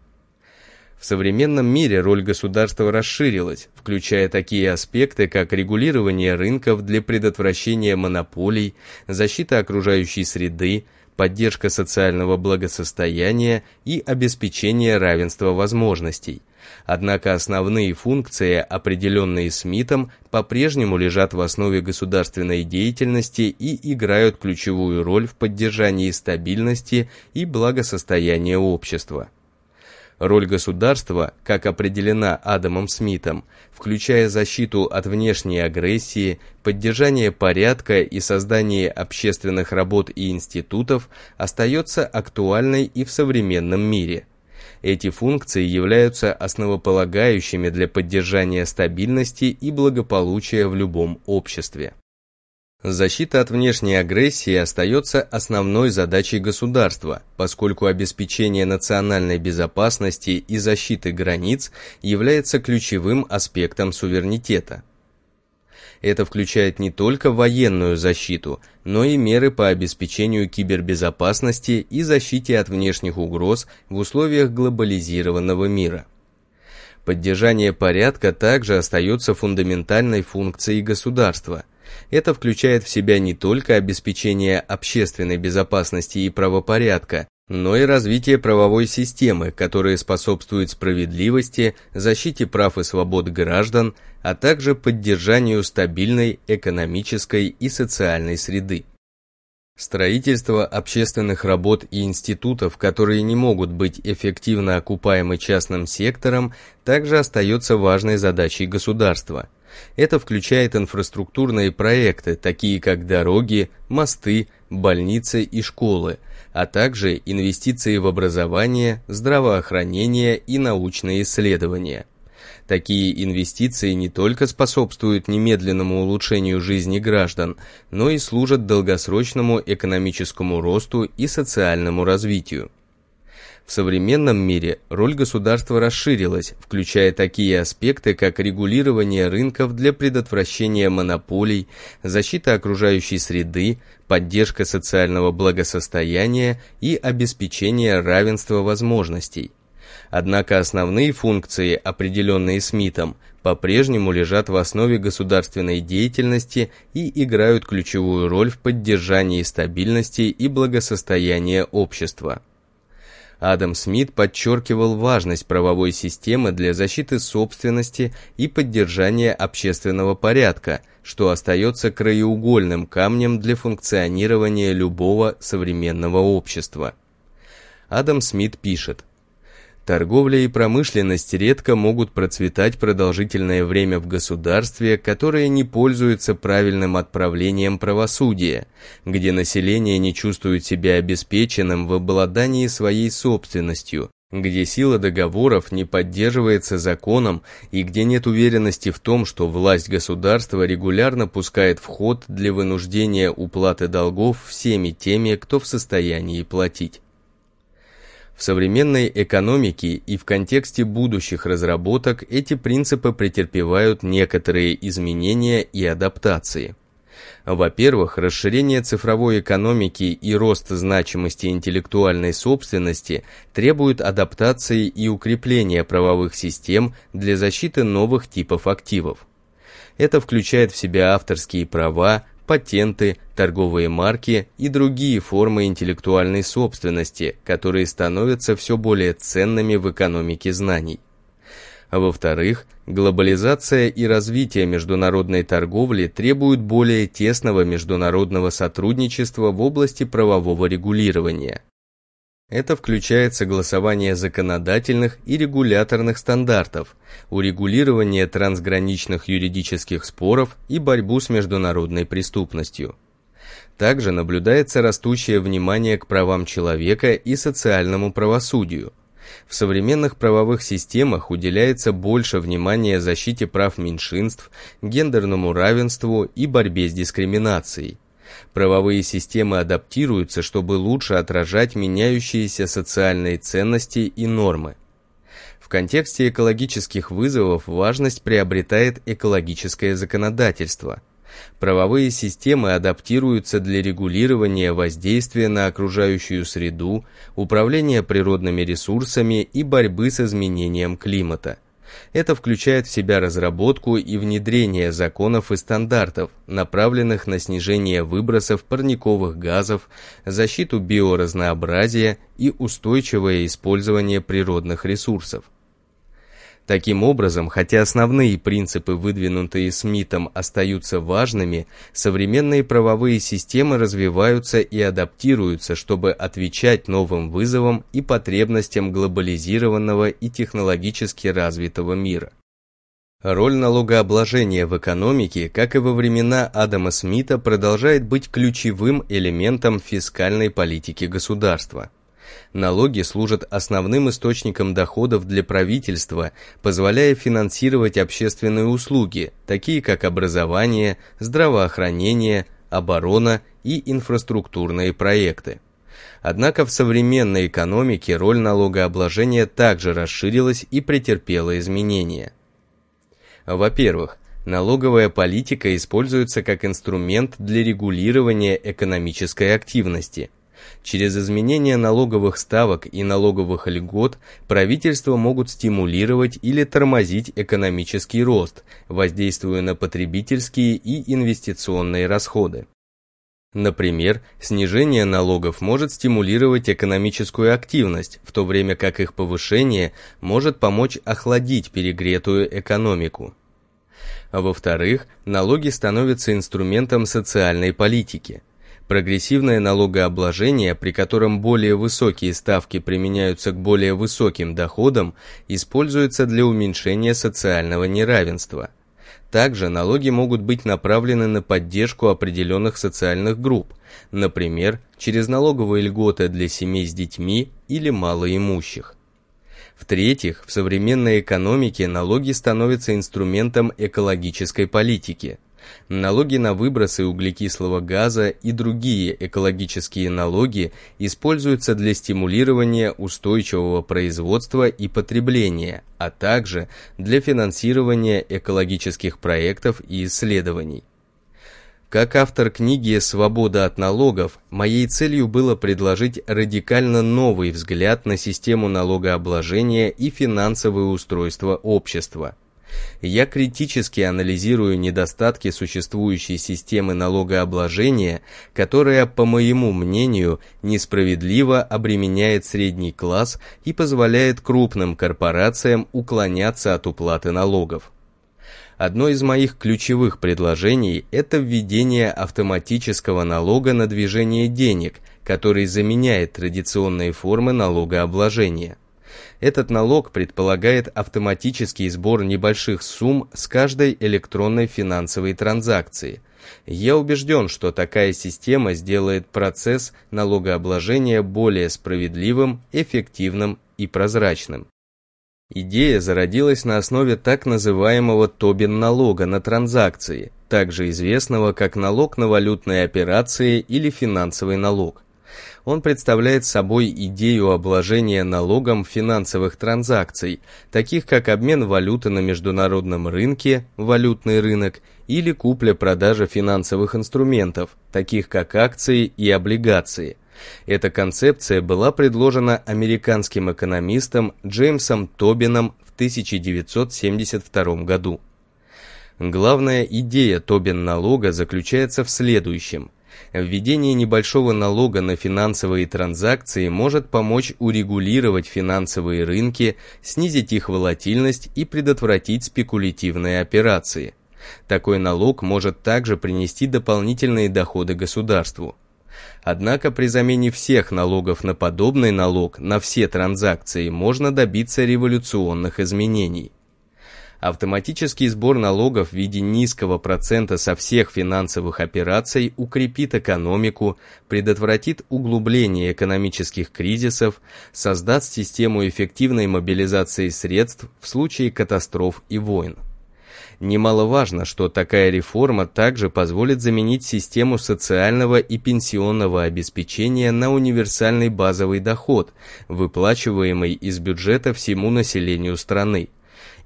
В современном мире роль государства расширилась, включая такие аспекты, как регулирование рынков для предотвращения монополий, защита окружающей среды, поддержка социального благосостояния и обеспечение равенства возможностей. Однако основные функции, определенные Смитом, по-прежнему лежат в основе государственной деятельности и играют ключевую роль в поддержании стабильности и благосостояния общества. Роль государства, как определена Адамом Смитом, включая защиту от внешней агрессии, поддержание порядка и создание общественных работ и институтов, остается актуальной и в современном мире. Эти функции являются основополагающими для поддержания стабильности и благополучия в любом обществе. Защита от внешней агрессии остается основной задачей государства, поскольку обеспечение национальной безопасности и защиты границ является ключевым аспектом суверенитета. Это включает не только военную защиту, но и меры по обеспечению кибербезопасности и защите от внешних угроз в условиях глобализированного мира. Поддержание порядка также остается фундаментальной функцией государства. Это включает в себя не только обеспечение общественной безопасности и правопорядка, но и развитие правовой системы, которая способствует справедливости, защите прав и свобод граждан, а также поддержанию стабильной экономической и социальной среды. Строительство общественных работ и институтов, которые не могут быть эффективно окупаемы частным сектором, также остается важной задачей государства. Это включает инфраструктурные проекты, такие как дороги, мосты, больницы и школы, а также инвестиции в образование, здравоохранение и научные исследования. Такие инвестиции не только способствуют немедленному улучшению жизни граждан, но и служат долгосрочному экономическому росту и социальному развитию. В современном мире роль государства расширилась, включая такие аспекты, как регулирование рынков для предотвращения монополий, защита окружающей среды, поддержка социального благосостояния и обеспечение равенства возможностей. Однако основные функции, определенные Смитом, по-прежнему лежат в основе государственной деятельности и играют ключевую роль в поддержании стабильности и благосостояния общества. Адам Смит подчеркивал важность правовой системы для защиты собственности и поддержания общественного порядка, что остается краеугольным камнем для функционирования любого современного общества. Адам Смит пишет, Торговля и промышленность редко могут процветать продолжительное время в государстве, которое не пользуется правильным отправлением правосудия, где население не чувствует себя обеспеченным в обладании своей собственностью, где сила договоров не поддерживается законом и где нет уверенности в том, что власть государства регулярно пускает в ход для вынуждения уплаты долгов всеми теми, кто в состоянии платить. В современной экономике и в контексте будущих разработок эти принципы претерпевают некоторые изменения и адаптации. Во-первых, расширение цифровой экономики и рост значимости интеллектуальной собственности требуют адаптации и укрепления правовых систем для защиты новых типов активов. Это включает в себя авторские права, патенты, торговые марки и другие формы интеллектуальной собственности, которые становятся все более ценными в экономике знаний. А во-вторых, глобализация и развитие международной торговли требуют более тесного международного сотрудничества в области правового регулирования. Это включает согласование законодательных и регуляторных стандартов, урегулирование трансграничных юридических споров и борьбу с международной преступностью. Также наблюдается растущее внимание к правам человека и социальному правосудию. В современных правовых системах уделяется больше внимания защите прав меньшинств, гендерному равенству и борьбе с дискриминацией. Правовые системы адаптируются, чтобы лучше отражать меняющиеся социальные ценности и нормы. В контексте экологических вызовов важность приобретает экологическое законодательство. Правовые системы адаптируются для регулирования воздействия на окружающую среду, управления природными ресурсами и борьбы с изменением климата – это включает в себя разработку и внедрение законов и стандартов, направленных на снижение выбросов парниковых газов, защиту биоразнообразия и устойчивое использование природных ресурсов. Таким образом, хотя основные принципы, выдвинутые Смитом, остаются важными, современные правовые системы развиваются и адаптируются, чтобы отвечать новым вызовам и потребностям глобализированного и технологически развитого мира. Роль налогообложения в экономике, как и во времена Адама Смита, продолжает быть ключевым элементом фискальной политики государства. Налоги служат основным источником доходов для правительства, позволяя финансировать общественные услуги, такие как образование, здравоохранение, оборона и инфраструктурные проекты. Однако в современной экономике роль налогообложения также расширилась и претерпела изменения. Во-первых, налоговая политика используется как инструмент для регулирования экономической активности – Через изменение налоговых ставок и налоговых льгот правительства могут стимулировать или тормозить экономический рост, воздействуя на потребительские и инвестиционные расходы. Например, снижение налогов может стимулировать экономическую активность, в то время как их повышение может помочь охладить перегретую экономику. Во-вторых, налоги становятся инструментом социальной политики – Прогрессивное налогообложение, при котором более высокие ставки применяются к более высоким доходам, используется для уменьшения социального неравенства. Также налоги могут быть направлены на поддержку определенных социальных групп, например, через налоговые льготы для семей с детьми или малоимущих. В-третьих, в современной экономике налоги становятся инструментом экологической политики – Налоги на выбросы углекислого газа и другие экологические налоги используются для стимулирования устойчивого производства и потребления, а также для финансирования экологических проектов и исследований. Как автор книги «Свобода от налогов», моей целью было предложить радикально новый взгляд на систему налогообложения и финансовое устройство общества – я критически анализирую недостатки существующей системы налогообложения, которая, по моему мнению, несправедливо обременяет средний класс и позволяет крупным корпорациям уклоняться от уплаты налогов. Одно из моих ключевых предложений – это введение автоматического налога на движение денег, который заменяет традиционные формы налогообложения. Этот налог предполагает автоматический сбор небольших сумм с каждой электронной финансовой транзакции. Я убежден, что такая система сделает процесс налогообложения более справедливым, эффективным и прозрачным. Идея зародилась на основе так называемого Тобин-налога на транзакции, также известного как налог на валютные операции или финансовый налог. Он представляет собой идею обложения налогом финансовых транзакций, таких как обмен валюты на международном рынке, валютный рынок, или купля-продажа финансовых инструментов, таких как акции и облигации. Эта концепция была предложена американским экономистом Джеймсом Тобином в 1972 году. Главная идея Тобин-налога заключается в следующем – Введение небольшого налога на финансовые транзакции может помочь урегулировать финансовые рынки, снизить их волатильность и предотвратить спекулятивные операции. Такой налог может также принести дополнительные доходы государству. Однако при замене всех налогов на подобный налог на все транзакции можно добиться революционных изменений. Автоматический сбор налогов в виде низкого процента со всех финансовых операций укрепит экономику, предотвратит углубление экономических кризисов, создаст систему эффективной мобилизации средств в случае катастроф и войн. Немаловажно, что такая реформа также позволит заменить систему социального и пенсионного обеспечения на универсальный базовый доход, выплачиваемый из бюджета всему населению страны.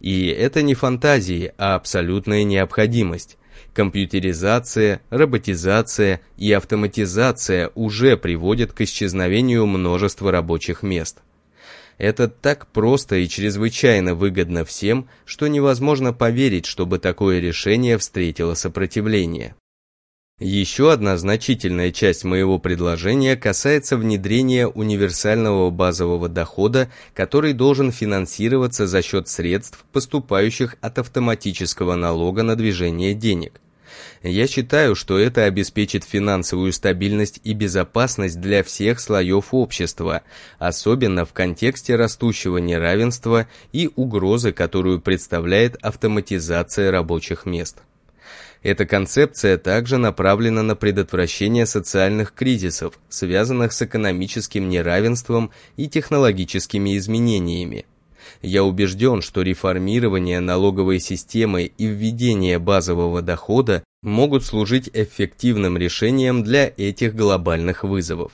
И это не фантазии, а абсолютная необходимость. Компьютеризация, роботизация и автоматизация уже приводят к исчезновению множества рабочих мест. Это так просто и чрезвычайно выгодно всем, что невозможно поверить, чтобы такое решение встретило сопротивление. Еще одна значительная часть моего предложения касается внедрения универсального базового дохода, который должен финансироваться за счет средств, поступающих от автоматического налога на движение денег. Я считаю, что это обеспечит финансовую стабильность и безопасность для всех слоев общества, особенно в контексте растущего неравенства и угрозы, которую представляет автоматизация рабочих мест. Эта концепция также направлена на предотвращение социальных кризисов, связанных с экономическим неравенством и технологическими изменениями. Я убежден, что реформирование налоговой системы и введение базового дохода могут служить эффективным решением для этих глобальных вызовов.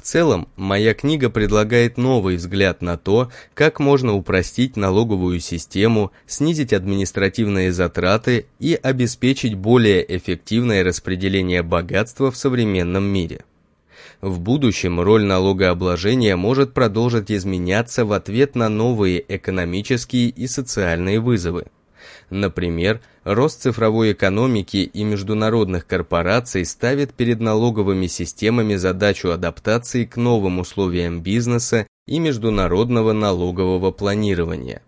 В целом, моя книга предлагает новый взгляд на то, как можно упростить налоговую систему, снизить административные затраты и обеспечить более эффективное распределение богатства в современном мире. В будущем роль налогообложения может продолжить изменяться в ответ на новые экономические и социальные вызовы. Например, рост цифровой экономики и международных корпораций ставит перед налоговыми системами задачу адаптации к новым условиям бизнеса и международного налогового планирования.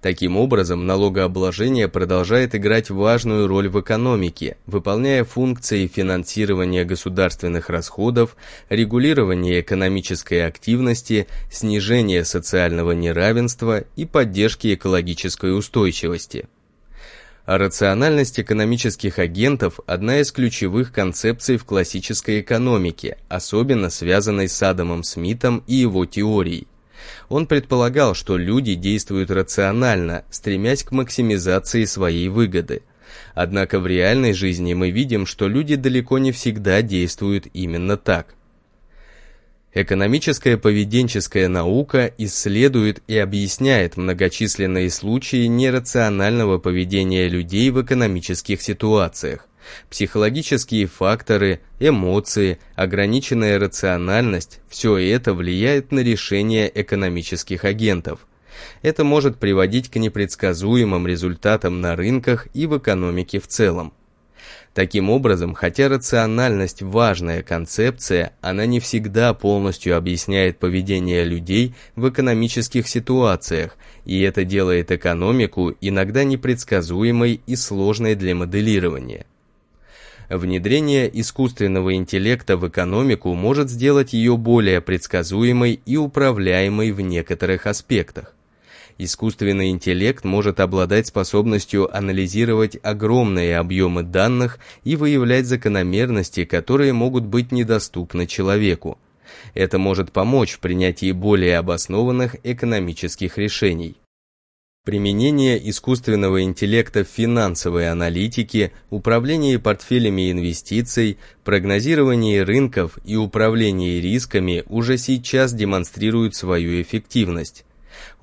Таким образом, налогообложение продолжает играть важную роль в экономике, выполняя функции финансирования государственных расходов, регулирования экономической активности, снижения социального неравенства и поддержки экологической устойчивости. А рациональность экономических агентов – одна из ключевых концепций в классической экономике, особенно связанной с Адамом Смитом и его теорией. Он предполагал, что люди действуют рационально, стремясь к максимизации своей выгоды. Однако в реальной жизни мы видим, что люди далеко не всегда действуют именно так. Экономическая поведенческая наука исследует и объясняет многочисленные случаи нерационального поведения людей в экономических ситуациях. Психологические факторы, эмоции, ограниченная рациональность – все это влияет на решение экономических агентов. Это может приводить к непредсказуемым результатам на рынках и в экономике в целом. Таким образом, хотя рациональность – важная концепция, она не всегда полностью объясняет поведение людей в экономических ситуациях, и это делает экономику иногда непредсказуемой и сложной для моделирования. Внедрение искусственного интеллекта в экономику может сделать ее более предсказуемой и управляемой в некоторых аспектах. Искусственный интеллект может обладать способностью анализировать огромные объемы данных и выявлять закономерности, которые могут быть недоступны человеку. Это может помочь в принятии более обоснованных экономических решений. Применение искусственного интеллекта в финансовой аналитике, управлении портфелями инвестиций, прогнозировании рынков и управлении рисками уже сейчас демонстрирует свою эффективность.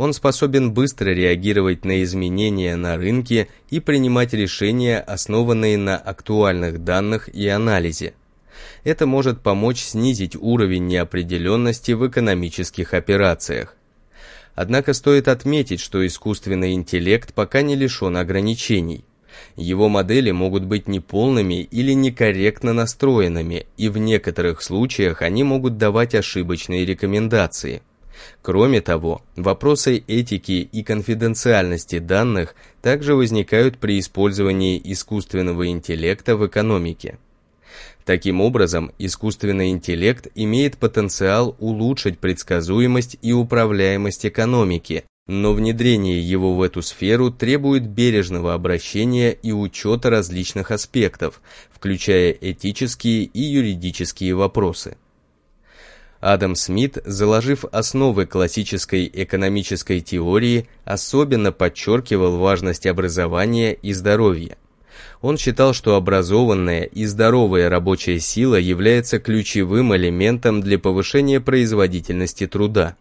Он способен быстро реагировать на изменения на рынке и принимать решения, основанные на актуальных данных и анализе. Это может помочь снизить уровень неопределенности в экономических операциях. Однако стоит отметить, что искусственный интеллект пока не лишен ограничений. Его модели могут быть неполными или некорректно настроенными, и в некоторых случаях они могут давать ошибочные рекомендации. Кроме того, вопросы этики и конфиденциальности данных также возникают при использовании искусственного интеллекта в экономике. Таким образом, искусственный интеллект имеет потенциал улучшить предсказуемость и управляемость экономики, но внедрение его в эту сферу требует бережного обращения и учета различных аспектов, включая этические и юридические вопросы. Адам Смит, заложив основы классической экономической теории, особенно подчеркивал важность образования и здоровья. Он считал, что образованная и здоровая рабочая сила является ключевым элементом для повышения производительности труда.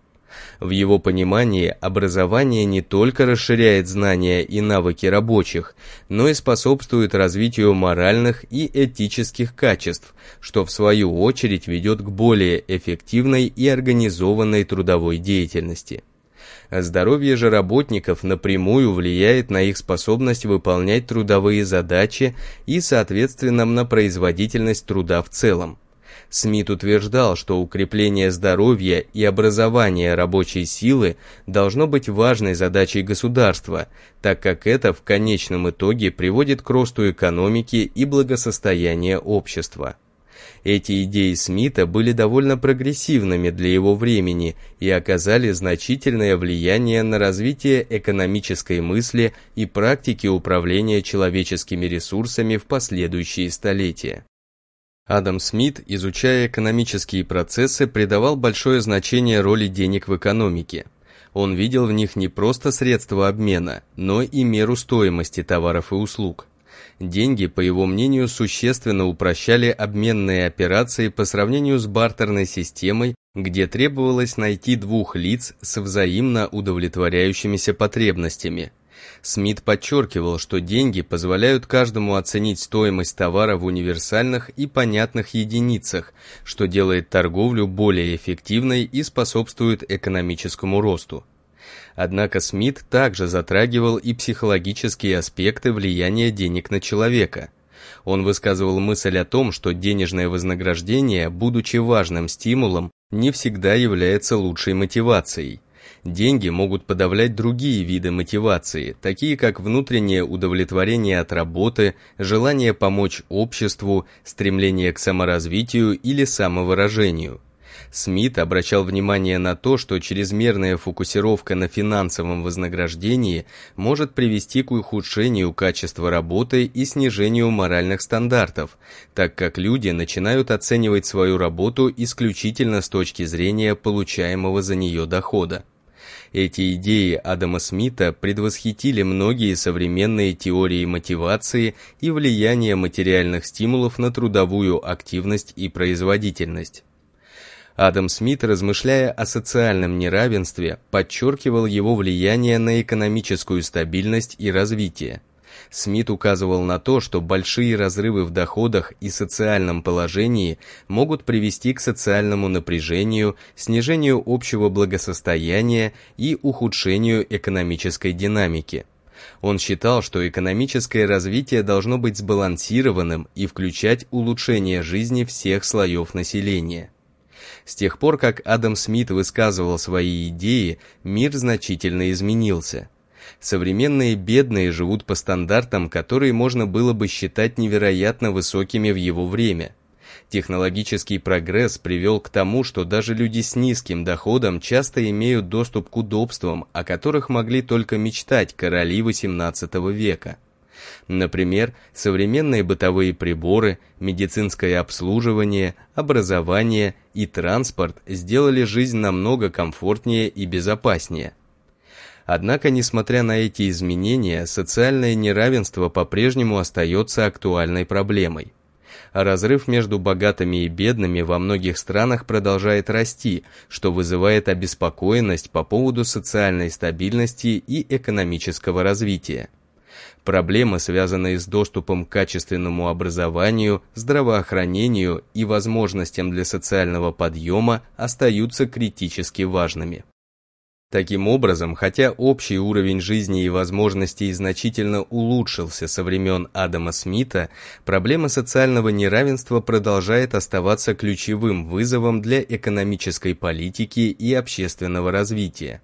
В его понимании образование не только расширяет знания и навыки рабочих, но и способствует развитию моральных и этических качеств, что в свою очередь ведет к более эффективной и организованной трудовой деятельности. Здоровье же работников напрямую влияет на их способность выполнять трудовые задачи и, соответственно, на производительность труда в целом. Смит утверждал, что укрепление здоровья и образование рабочей силы должно быть важной задачей государства, так как это в конечном итоге приводит к росту экономики и благосостояния общества. Эти идеи Смита были довольно прогрессивными для его времени и оказали значительное влияние на развитие экономической мысли и практики управления человеческими ресурсами в последующие столетия. Адам Смит, изучая экономические процессы, придавал большое значение роли денег в экономике. Он видел в них не просто средства обмена, но и меру стоимости товаров и услуг. Деньги, по его мнению, существенно упрощали обменные операции по сравнению с бартерной системой, где требовалось найти двух лиц с взаимно удовлетворяющимися потребностями. Смит подчеркивал, что деньги позволяют каждому оценить стоимость товара в универсальных и понятных единицах, что делает торговлю более эффективной и способствует экономическому росту. Однако Смит также затрагивал и психологические аспекты влияния денег на человека. Он высказывал мысль о том, что денежное вознаграждение, будучи важным стимулом, не всегда является лучшей мотивацией. Деньги могут подавлять другие виды мотивации, такие как внутреннее удовлетворение от работы, желание помочь обществу, стремление к саморазвитию или самовыражению. Смит обращал внимание на то, что чрезмерная фокусировка на финансовом вознаграждении может привести к ухудшению качества работы и снижению моральных стандартов, так как люди начинают оценивать свою работу исключительно с точки зрения получаемого за нее дохода. Эти идеи Адама Смита предвосхитили многие современные теории мотивации и влияния материальных стимулов на трудовую активность и производительность. Адам Смит, размышляя о социальном неравенстве, подчеркивал его влияние на экономическую стабильность и развитие. Смит указывал на то, что большие разрывы в доходах и социальном положении могут привести к социальному напряжению, снижению общего благосостояния и ухудшению экономической динамики. Он считал, что экономическое развитие должно быть сбалансированным и включать улучшение жизни всех слоев населения. С тех пор, как Адам Смит высказывал свои идеи, мир значительно изменился. Современные бедные живут по стандартам, которые можно было бы считать невероятно высокими в его время. Технологический прогресс привел к тому, что даже люди с низким доходом часто имеют доступ к удобствам, о которых могли только мечтать короли XVIII века. Например, современные бытовые приборы, медицинское обслуживание, образование и транспорт сделали жизнь намного комфортнее и безопаснее. Однако, несмотря на эти изменения, социальное неравенство по-прежнему остается актуальной проблемой. разрыв между богатыми и бедными во многих странах продолжает расти, что вызывает обеспокоенность по поводу социальной стабильности и экономического развития. Проблемы, связанные с доступом к качественному образованию, здравоохранению и возможностям для социального подъема остаются критически важными. Таким образом, хотя общий уровень жизни и возможностей значительно улучшился со времен Адама Смита, проблема социального неравенства продолжает оставаться ключевым вызовом для экономической политики и общественного развития.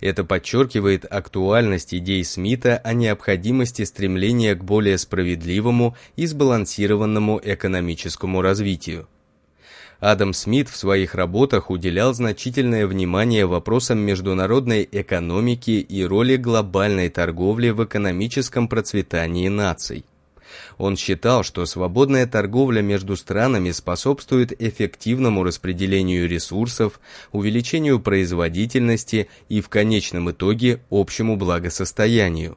Это подчеркивает актуальность идей Смита о необходимости стремления к более справедливому и сбалансированному экономическому развитию. Адам Смит в своих работах уделял значительное внимание вопросам международной экономики и роли глобальной торговли в экономическом процветании наций. Он считал, что свободная торговля между странами способствует эффективному распределению ресурсов, увеличению производительности и в конечном итоге общему благосостоянию.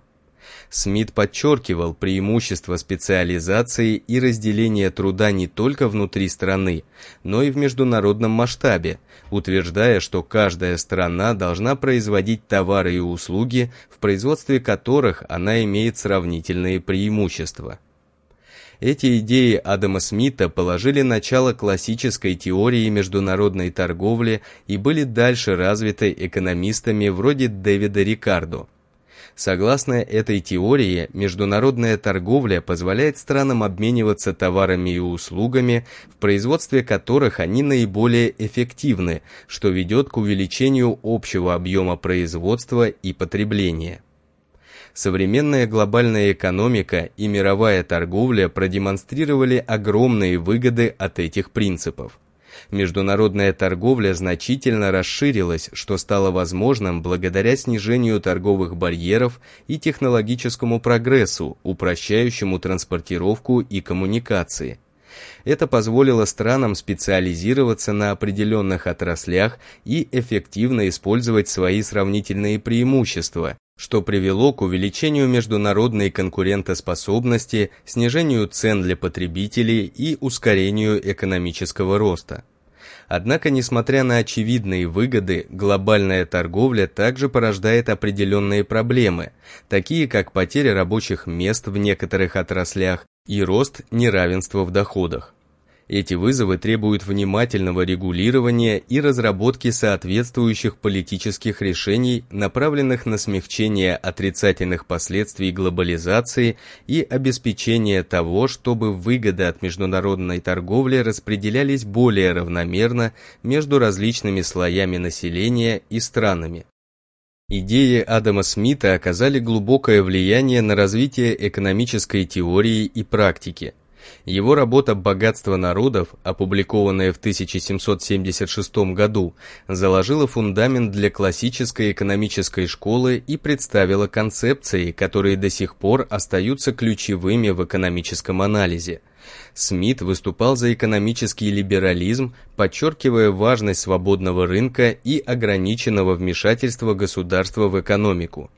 Смит подчеркивал преимущество специализации и разделения труда не только внутри страны, но и в международном масштабе, утверждая, что каждая страна должна производить товары и услуги, в производстве которых она имеет сравнительные преимущества. Эти идеи Адама Смита положили начало классической теории международной торговли и были дальше развиты экономистами вроде Дэвида Рикардо. Согласно этой теории, международная торговля позволяет странам обмениваться товарами и услугами, в производстве которых они наиболее эффективны, что ведет к увеличению общего объема производства и потребления. Современная глобальная экономика и мировая торговля продемонстрировали огромные выгоды от этих принципов. Международная торговля значительно расширилась, что стало возможным благодаря снижению торговых барьеров и технологическому прогрессу, упрощающему транспортировку и коммуникации. Это позволило странам специализироваться на определенных отраслях и эффективно использовать свои сравнительные преимущества, что привело к увеличению международной конкурентоспособности, снижению цен для потребителей и ускорению экономического роста. Однако, несмотря на очевидные выгоды, глобальная торговля также порождает определенные проблемы, такие как потеря рабочих мест в некоторых отраслях и рост неравенства в доходах. Эти вызовы требуют внимательного регулирования и разработки соответствующих политических решений, направленных на смягчение отрицательных последствий глобализации и обеспечение того, чтобы выгоды от международной торговли распределялись более равномерно между различными слоями населения и странами. Идеи Адама Смита оказали глубокое влияние на развитие экономической теории и практики – его работа «Богатство народов», опубликованная в 1776 году, заложила фундамент для классической экономической школы и представила концепции, которые до сих пор остаются ключевыми в экономическом анализе. Смит выступал за экономический либерализм, подчеркивая важность свободного рынка и ограниченного вмешательства государства в экономику.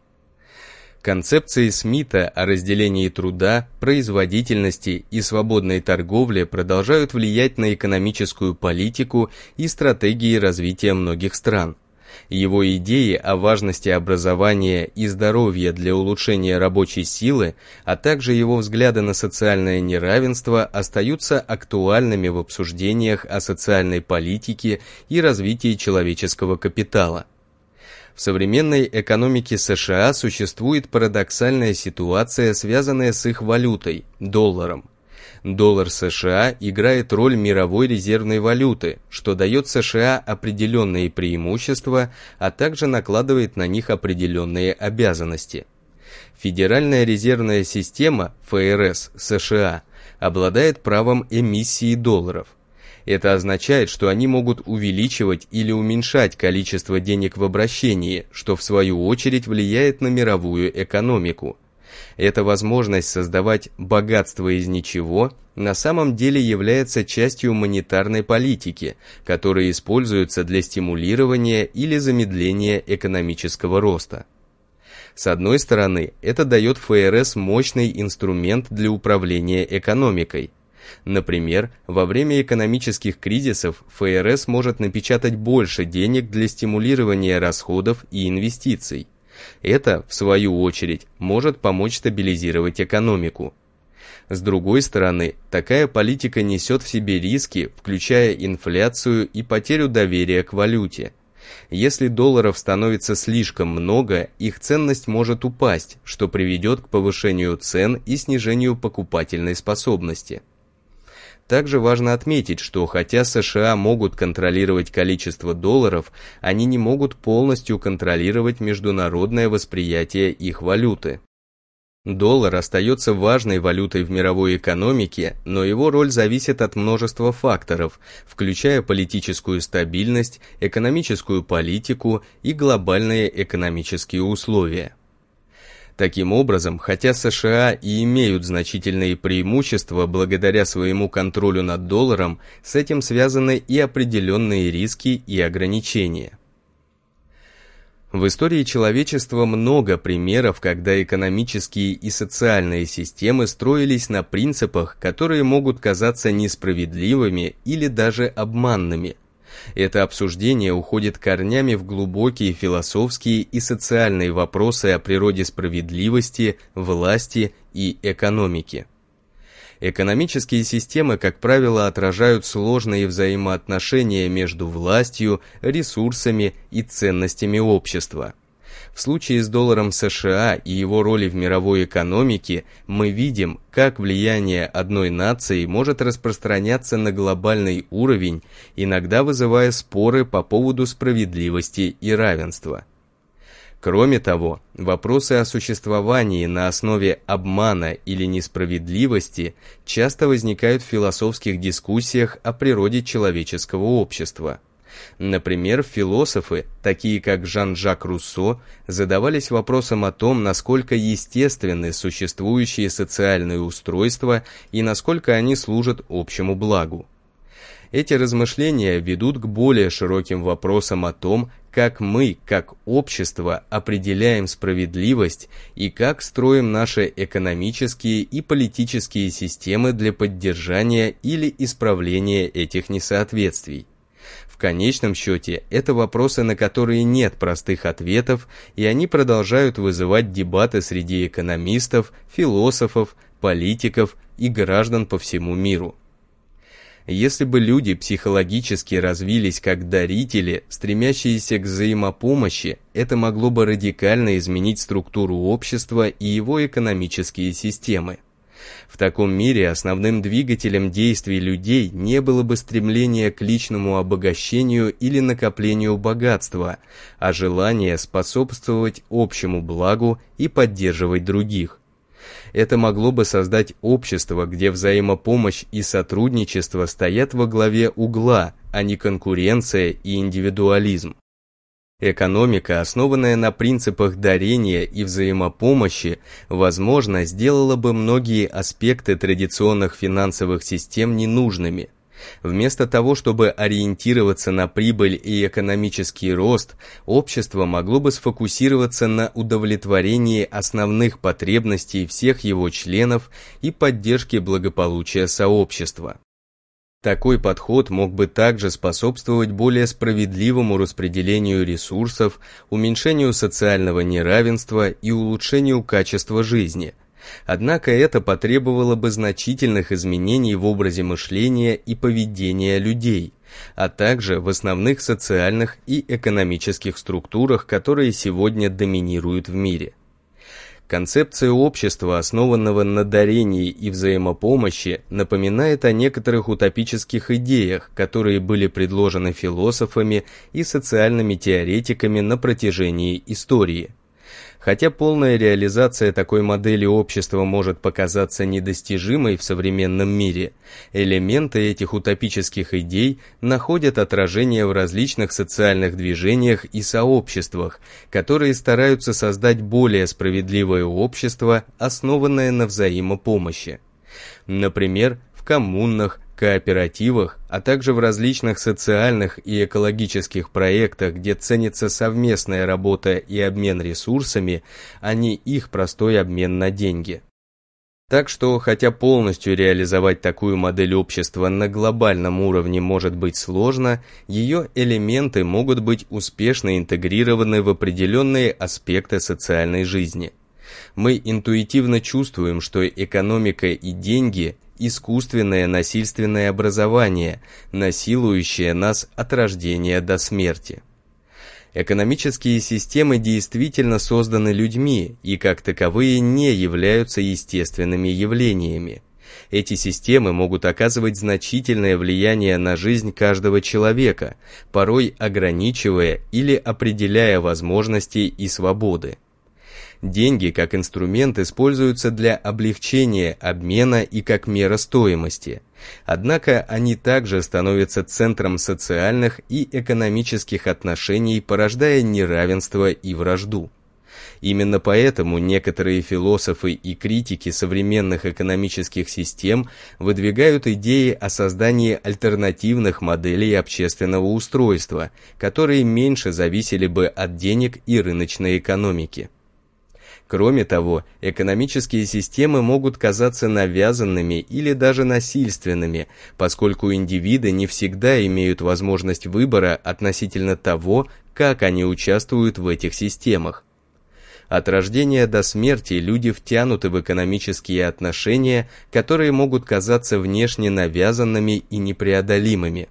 Концепции Смита о разделении труда, производительности и свободной торговле продолжают влиять на экономическую политику и стратегии развития многих стран. Его идеи о важности образования и здоровья для улучшения рабочей силы, а также его взгляды на социальное неравенство остаются актуальными в обсуждениях о социальной политике и развитии человеческого капитала. В современной экономике США существует парадоксальная ситуация, связанная с их валютой – долларом. Доллар США играет роль мировой резервной валюты, что дает США определенные преимущества, а также накладывает на них определенные обязанности. Федеральная резервная система ФРС США обладает правом эмиссии долларов. Это означает, что они могут увеличивать или уменьшать количество денег в обращении, что в свою очередь влияет на мировую экономику. Эта возможность создавать богатство из ничего на самом деле является частью монетарной политики, которая используется для стимулирования или замедления экономического роста. С одной стороны, это дает ФРС мощный инструмент для управления экономикой, Например, во время экономических кризисов ФРС может напечатать больше денег для стимулирования расходов и инвестиций. Это, в свою очередь, может помочь стабилизировать экономику. С другой стороны, такая политика несет в себе риски, включая инфляцию и потерю доверия к валюте. Если долларов становится слишком много, их ценность может упасть, что приведет к повышению цен и снижению покупательной способности. Также важно отметить, что хотя США могут контролировать количество долларов, они не могут полностью контролировать международное восприятие их валюты. Доллар остается важной валютой в мировой экономике, но его роль зависит от множества факторов, включая политическую стабильность, экономическую политику и глобальные экономические условия. Таким образом, хотя США и имеют значительные преимущества благодаря своему контролю над долларом, с этим связаны и определенные риски и ограничения. В истории человечества много примеров, когда экономические и социальные системы строились на принципах, которые могут казаться несправедливыми или даже обманными – это обсуждение уходит корнями в глубокие философские и социальные вопросы о природе справедливости, власти и экономики. Экономические системы, как правило, отражают сложные взаимоотношения между властью, ресурсами и ценностями общества – в случае с долларом США и его роли в мировой экономике мы видим, как влияние одной нации может распространяться на глобальный уровень, иногда вызывая споры по поводу справедливости и равенства. Кроме того, вопросы о существовании на основе обмана или несправедливости часто возникают в философских дискуссиях о природе человеческого общества – Например, философы, такие как Жан-Жак Руссо, задавались вопросом о том, насколько естественны существующие социальные устройства и насколько они служат общему благу. Эти размышления ведут к более широким вопросам о том, как мы, как общество, определяем справедливость и как строим наши экономические и политические системы для поддержания или исправления этих несоответствий. В конечном счете, это вопросы, на которые нет простых ответов, и они продолжают вызывать дебаты среди экономистов, философов, политиков и граждан по всему миру. Если бы люди психологически развились как дарители, стремящиеся к взаимопомощи, это могло бы радикально изменить структуру общества и его экономические системы. В таком мире основным двигателем действий людей не было бы стремление к личному обогащению или накоплению богатства, а желание способствовать общему благу и поддерживать других. Это могло бы создать общество, где взаимопомощь и сотрудничество стоят во главе угла, а не конкуренция и индивидуализм. Экономика, основанная на принципах дарения и взаимопомощи, возможно, сделала бы многие аспекты традиционных финансовых систем ненужными. Вместо того, чтобы ориентироваться на прибыль и экономический рост, общество могло бы сфокусироваться на удовлетворении основных потребностей всех его членов и поддержке благополучия сообщества. Такой подход мог бы также способствовать более справедливому распределению ресурсов, уменьшению социального неравенства и улучшению качества жизни. Однако это потребовало бы значительных изменений в образе мышления и поведения людей, а также в основных социальных и экономических структурах, которые сегодня доминируют в мире. Концепция общества, основанного на дарении и взаимопомощи, напоминает о некоторых утопических идеях, которые были предложены философами и социальными теоретиками на протяжении истории. Хотя полная реализация такой модели общества может показаться недостижимой в современном мире, элементы этих утопических идей находят отражение в различных социальных движениях и сообществах, которые стараются создать более справедливое общество, основанное на взаимопомощи. Например, в коммунах, кооперативах, а также в различных социальных и экологических проектах, где ценится совместная работа и обмен ресурсами, а не их простой обмен на деньги. Так что, хотя полностью реализовать такую модель общества на глобальном уровне может быть сложно, ее элементы могут быть успешно интегрированы в определенные аспекты социальной жизни. Мы интуитивно чувствуем, что экономика и деньги искусственное насильственное образование, насилующее нас от рождения до смерти. Экономические системы действительно созданы людьми и как таковые не являются естественными явлениями. Эти системы могут оказывать значительное влияние на жизнь каждого человека, порой ограничивая или определяя возможности и свободы. Деньги как инструмент используются для облегчения обмена и как мера стоимости. Однако они также становятся центром социальных и экономических отношений, порождая неравенство и вражду. Именно поэтому некоторые философы и критики современных экономических систем выдвигают идеи о создании альтернативных моделей общественного устройства, которые меньше зависели бы от денег и рыночной экономики. Кроме того, экономические системы могут казаться навязанными или даже насильственными, поскольку индивиды не всегда имеют возможность выбора относительно того, как они участвуют в этих системах. От рождения до смерти люди втянуты в экономические отношения, которые могут казаться внешне навязанными и непреодолимыми.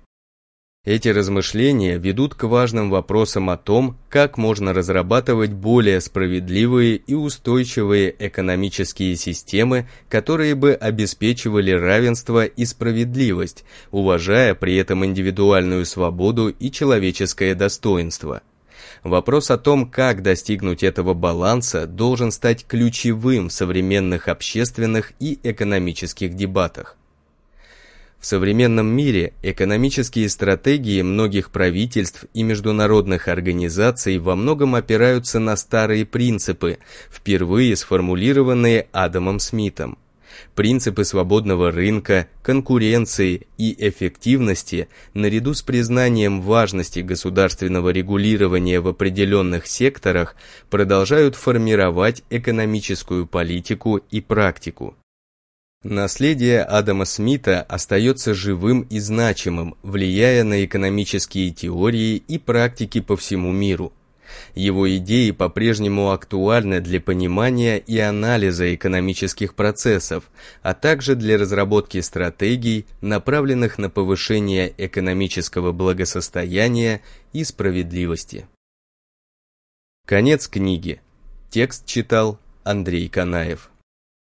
Эти размышления ведут к важным вопросам о том, как можно разрабатывать более справедливые и устойчивые экономические системы, которые бы обеспечивали равенство и справедливость, уважая при этом индивидуальную свободу и человеческое достоинство. Вопрос о том, как достигнуть этого баланса, должен стать ключевым в современных общественных и экономических дебатах. В современном мире экономические стратегии многих правительств и международных организаций во многом опираются на старые принципы, впервые сформулированные Адамом Смитом. Принципы свободного рынка, конкуренции и эффективности, наряду с признанием важности государственного регулирования в определенных секторах, продолжают формировать экономическую политику и практику. Наследие Адама Смита остается живым и значимым, влияя на экономические теории и практики по всему миру. Его идеи по-прежнему актуальны для понимания и анализа экономических процессов, а также для разработки стратегий, направленных на повышение экономического благосостояния и справедливости. Конец книги. Текст читал Андрей Канаев.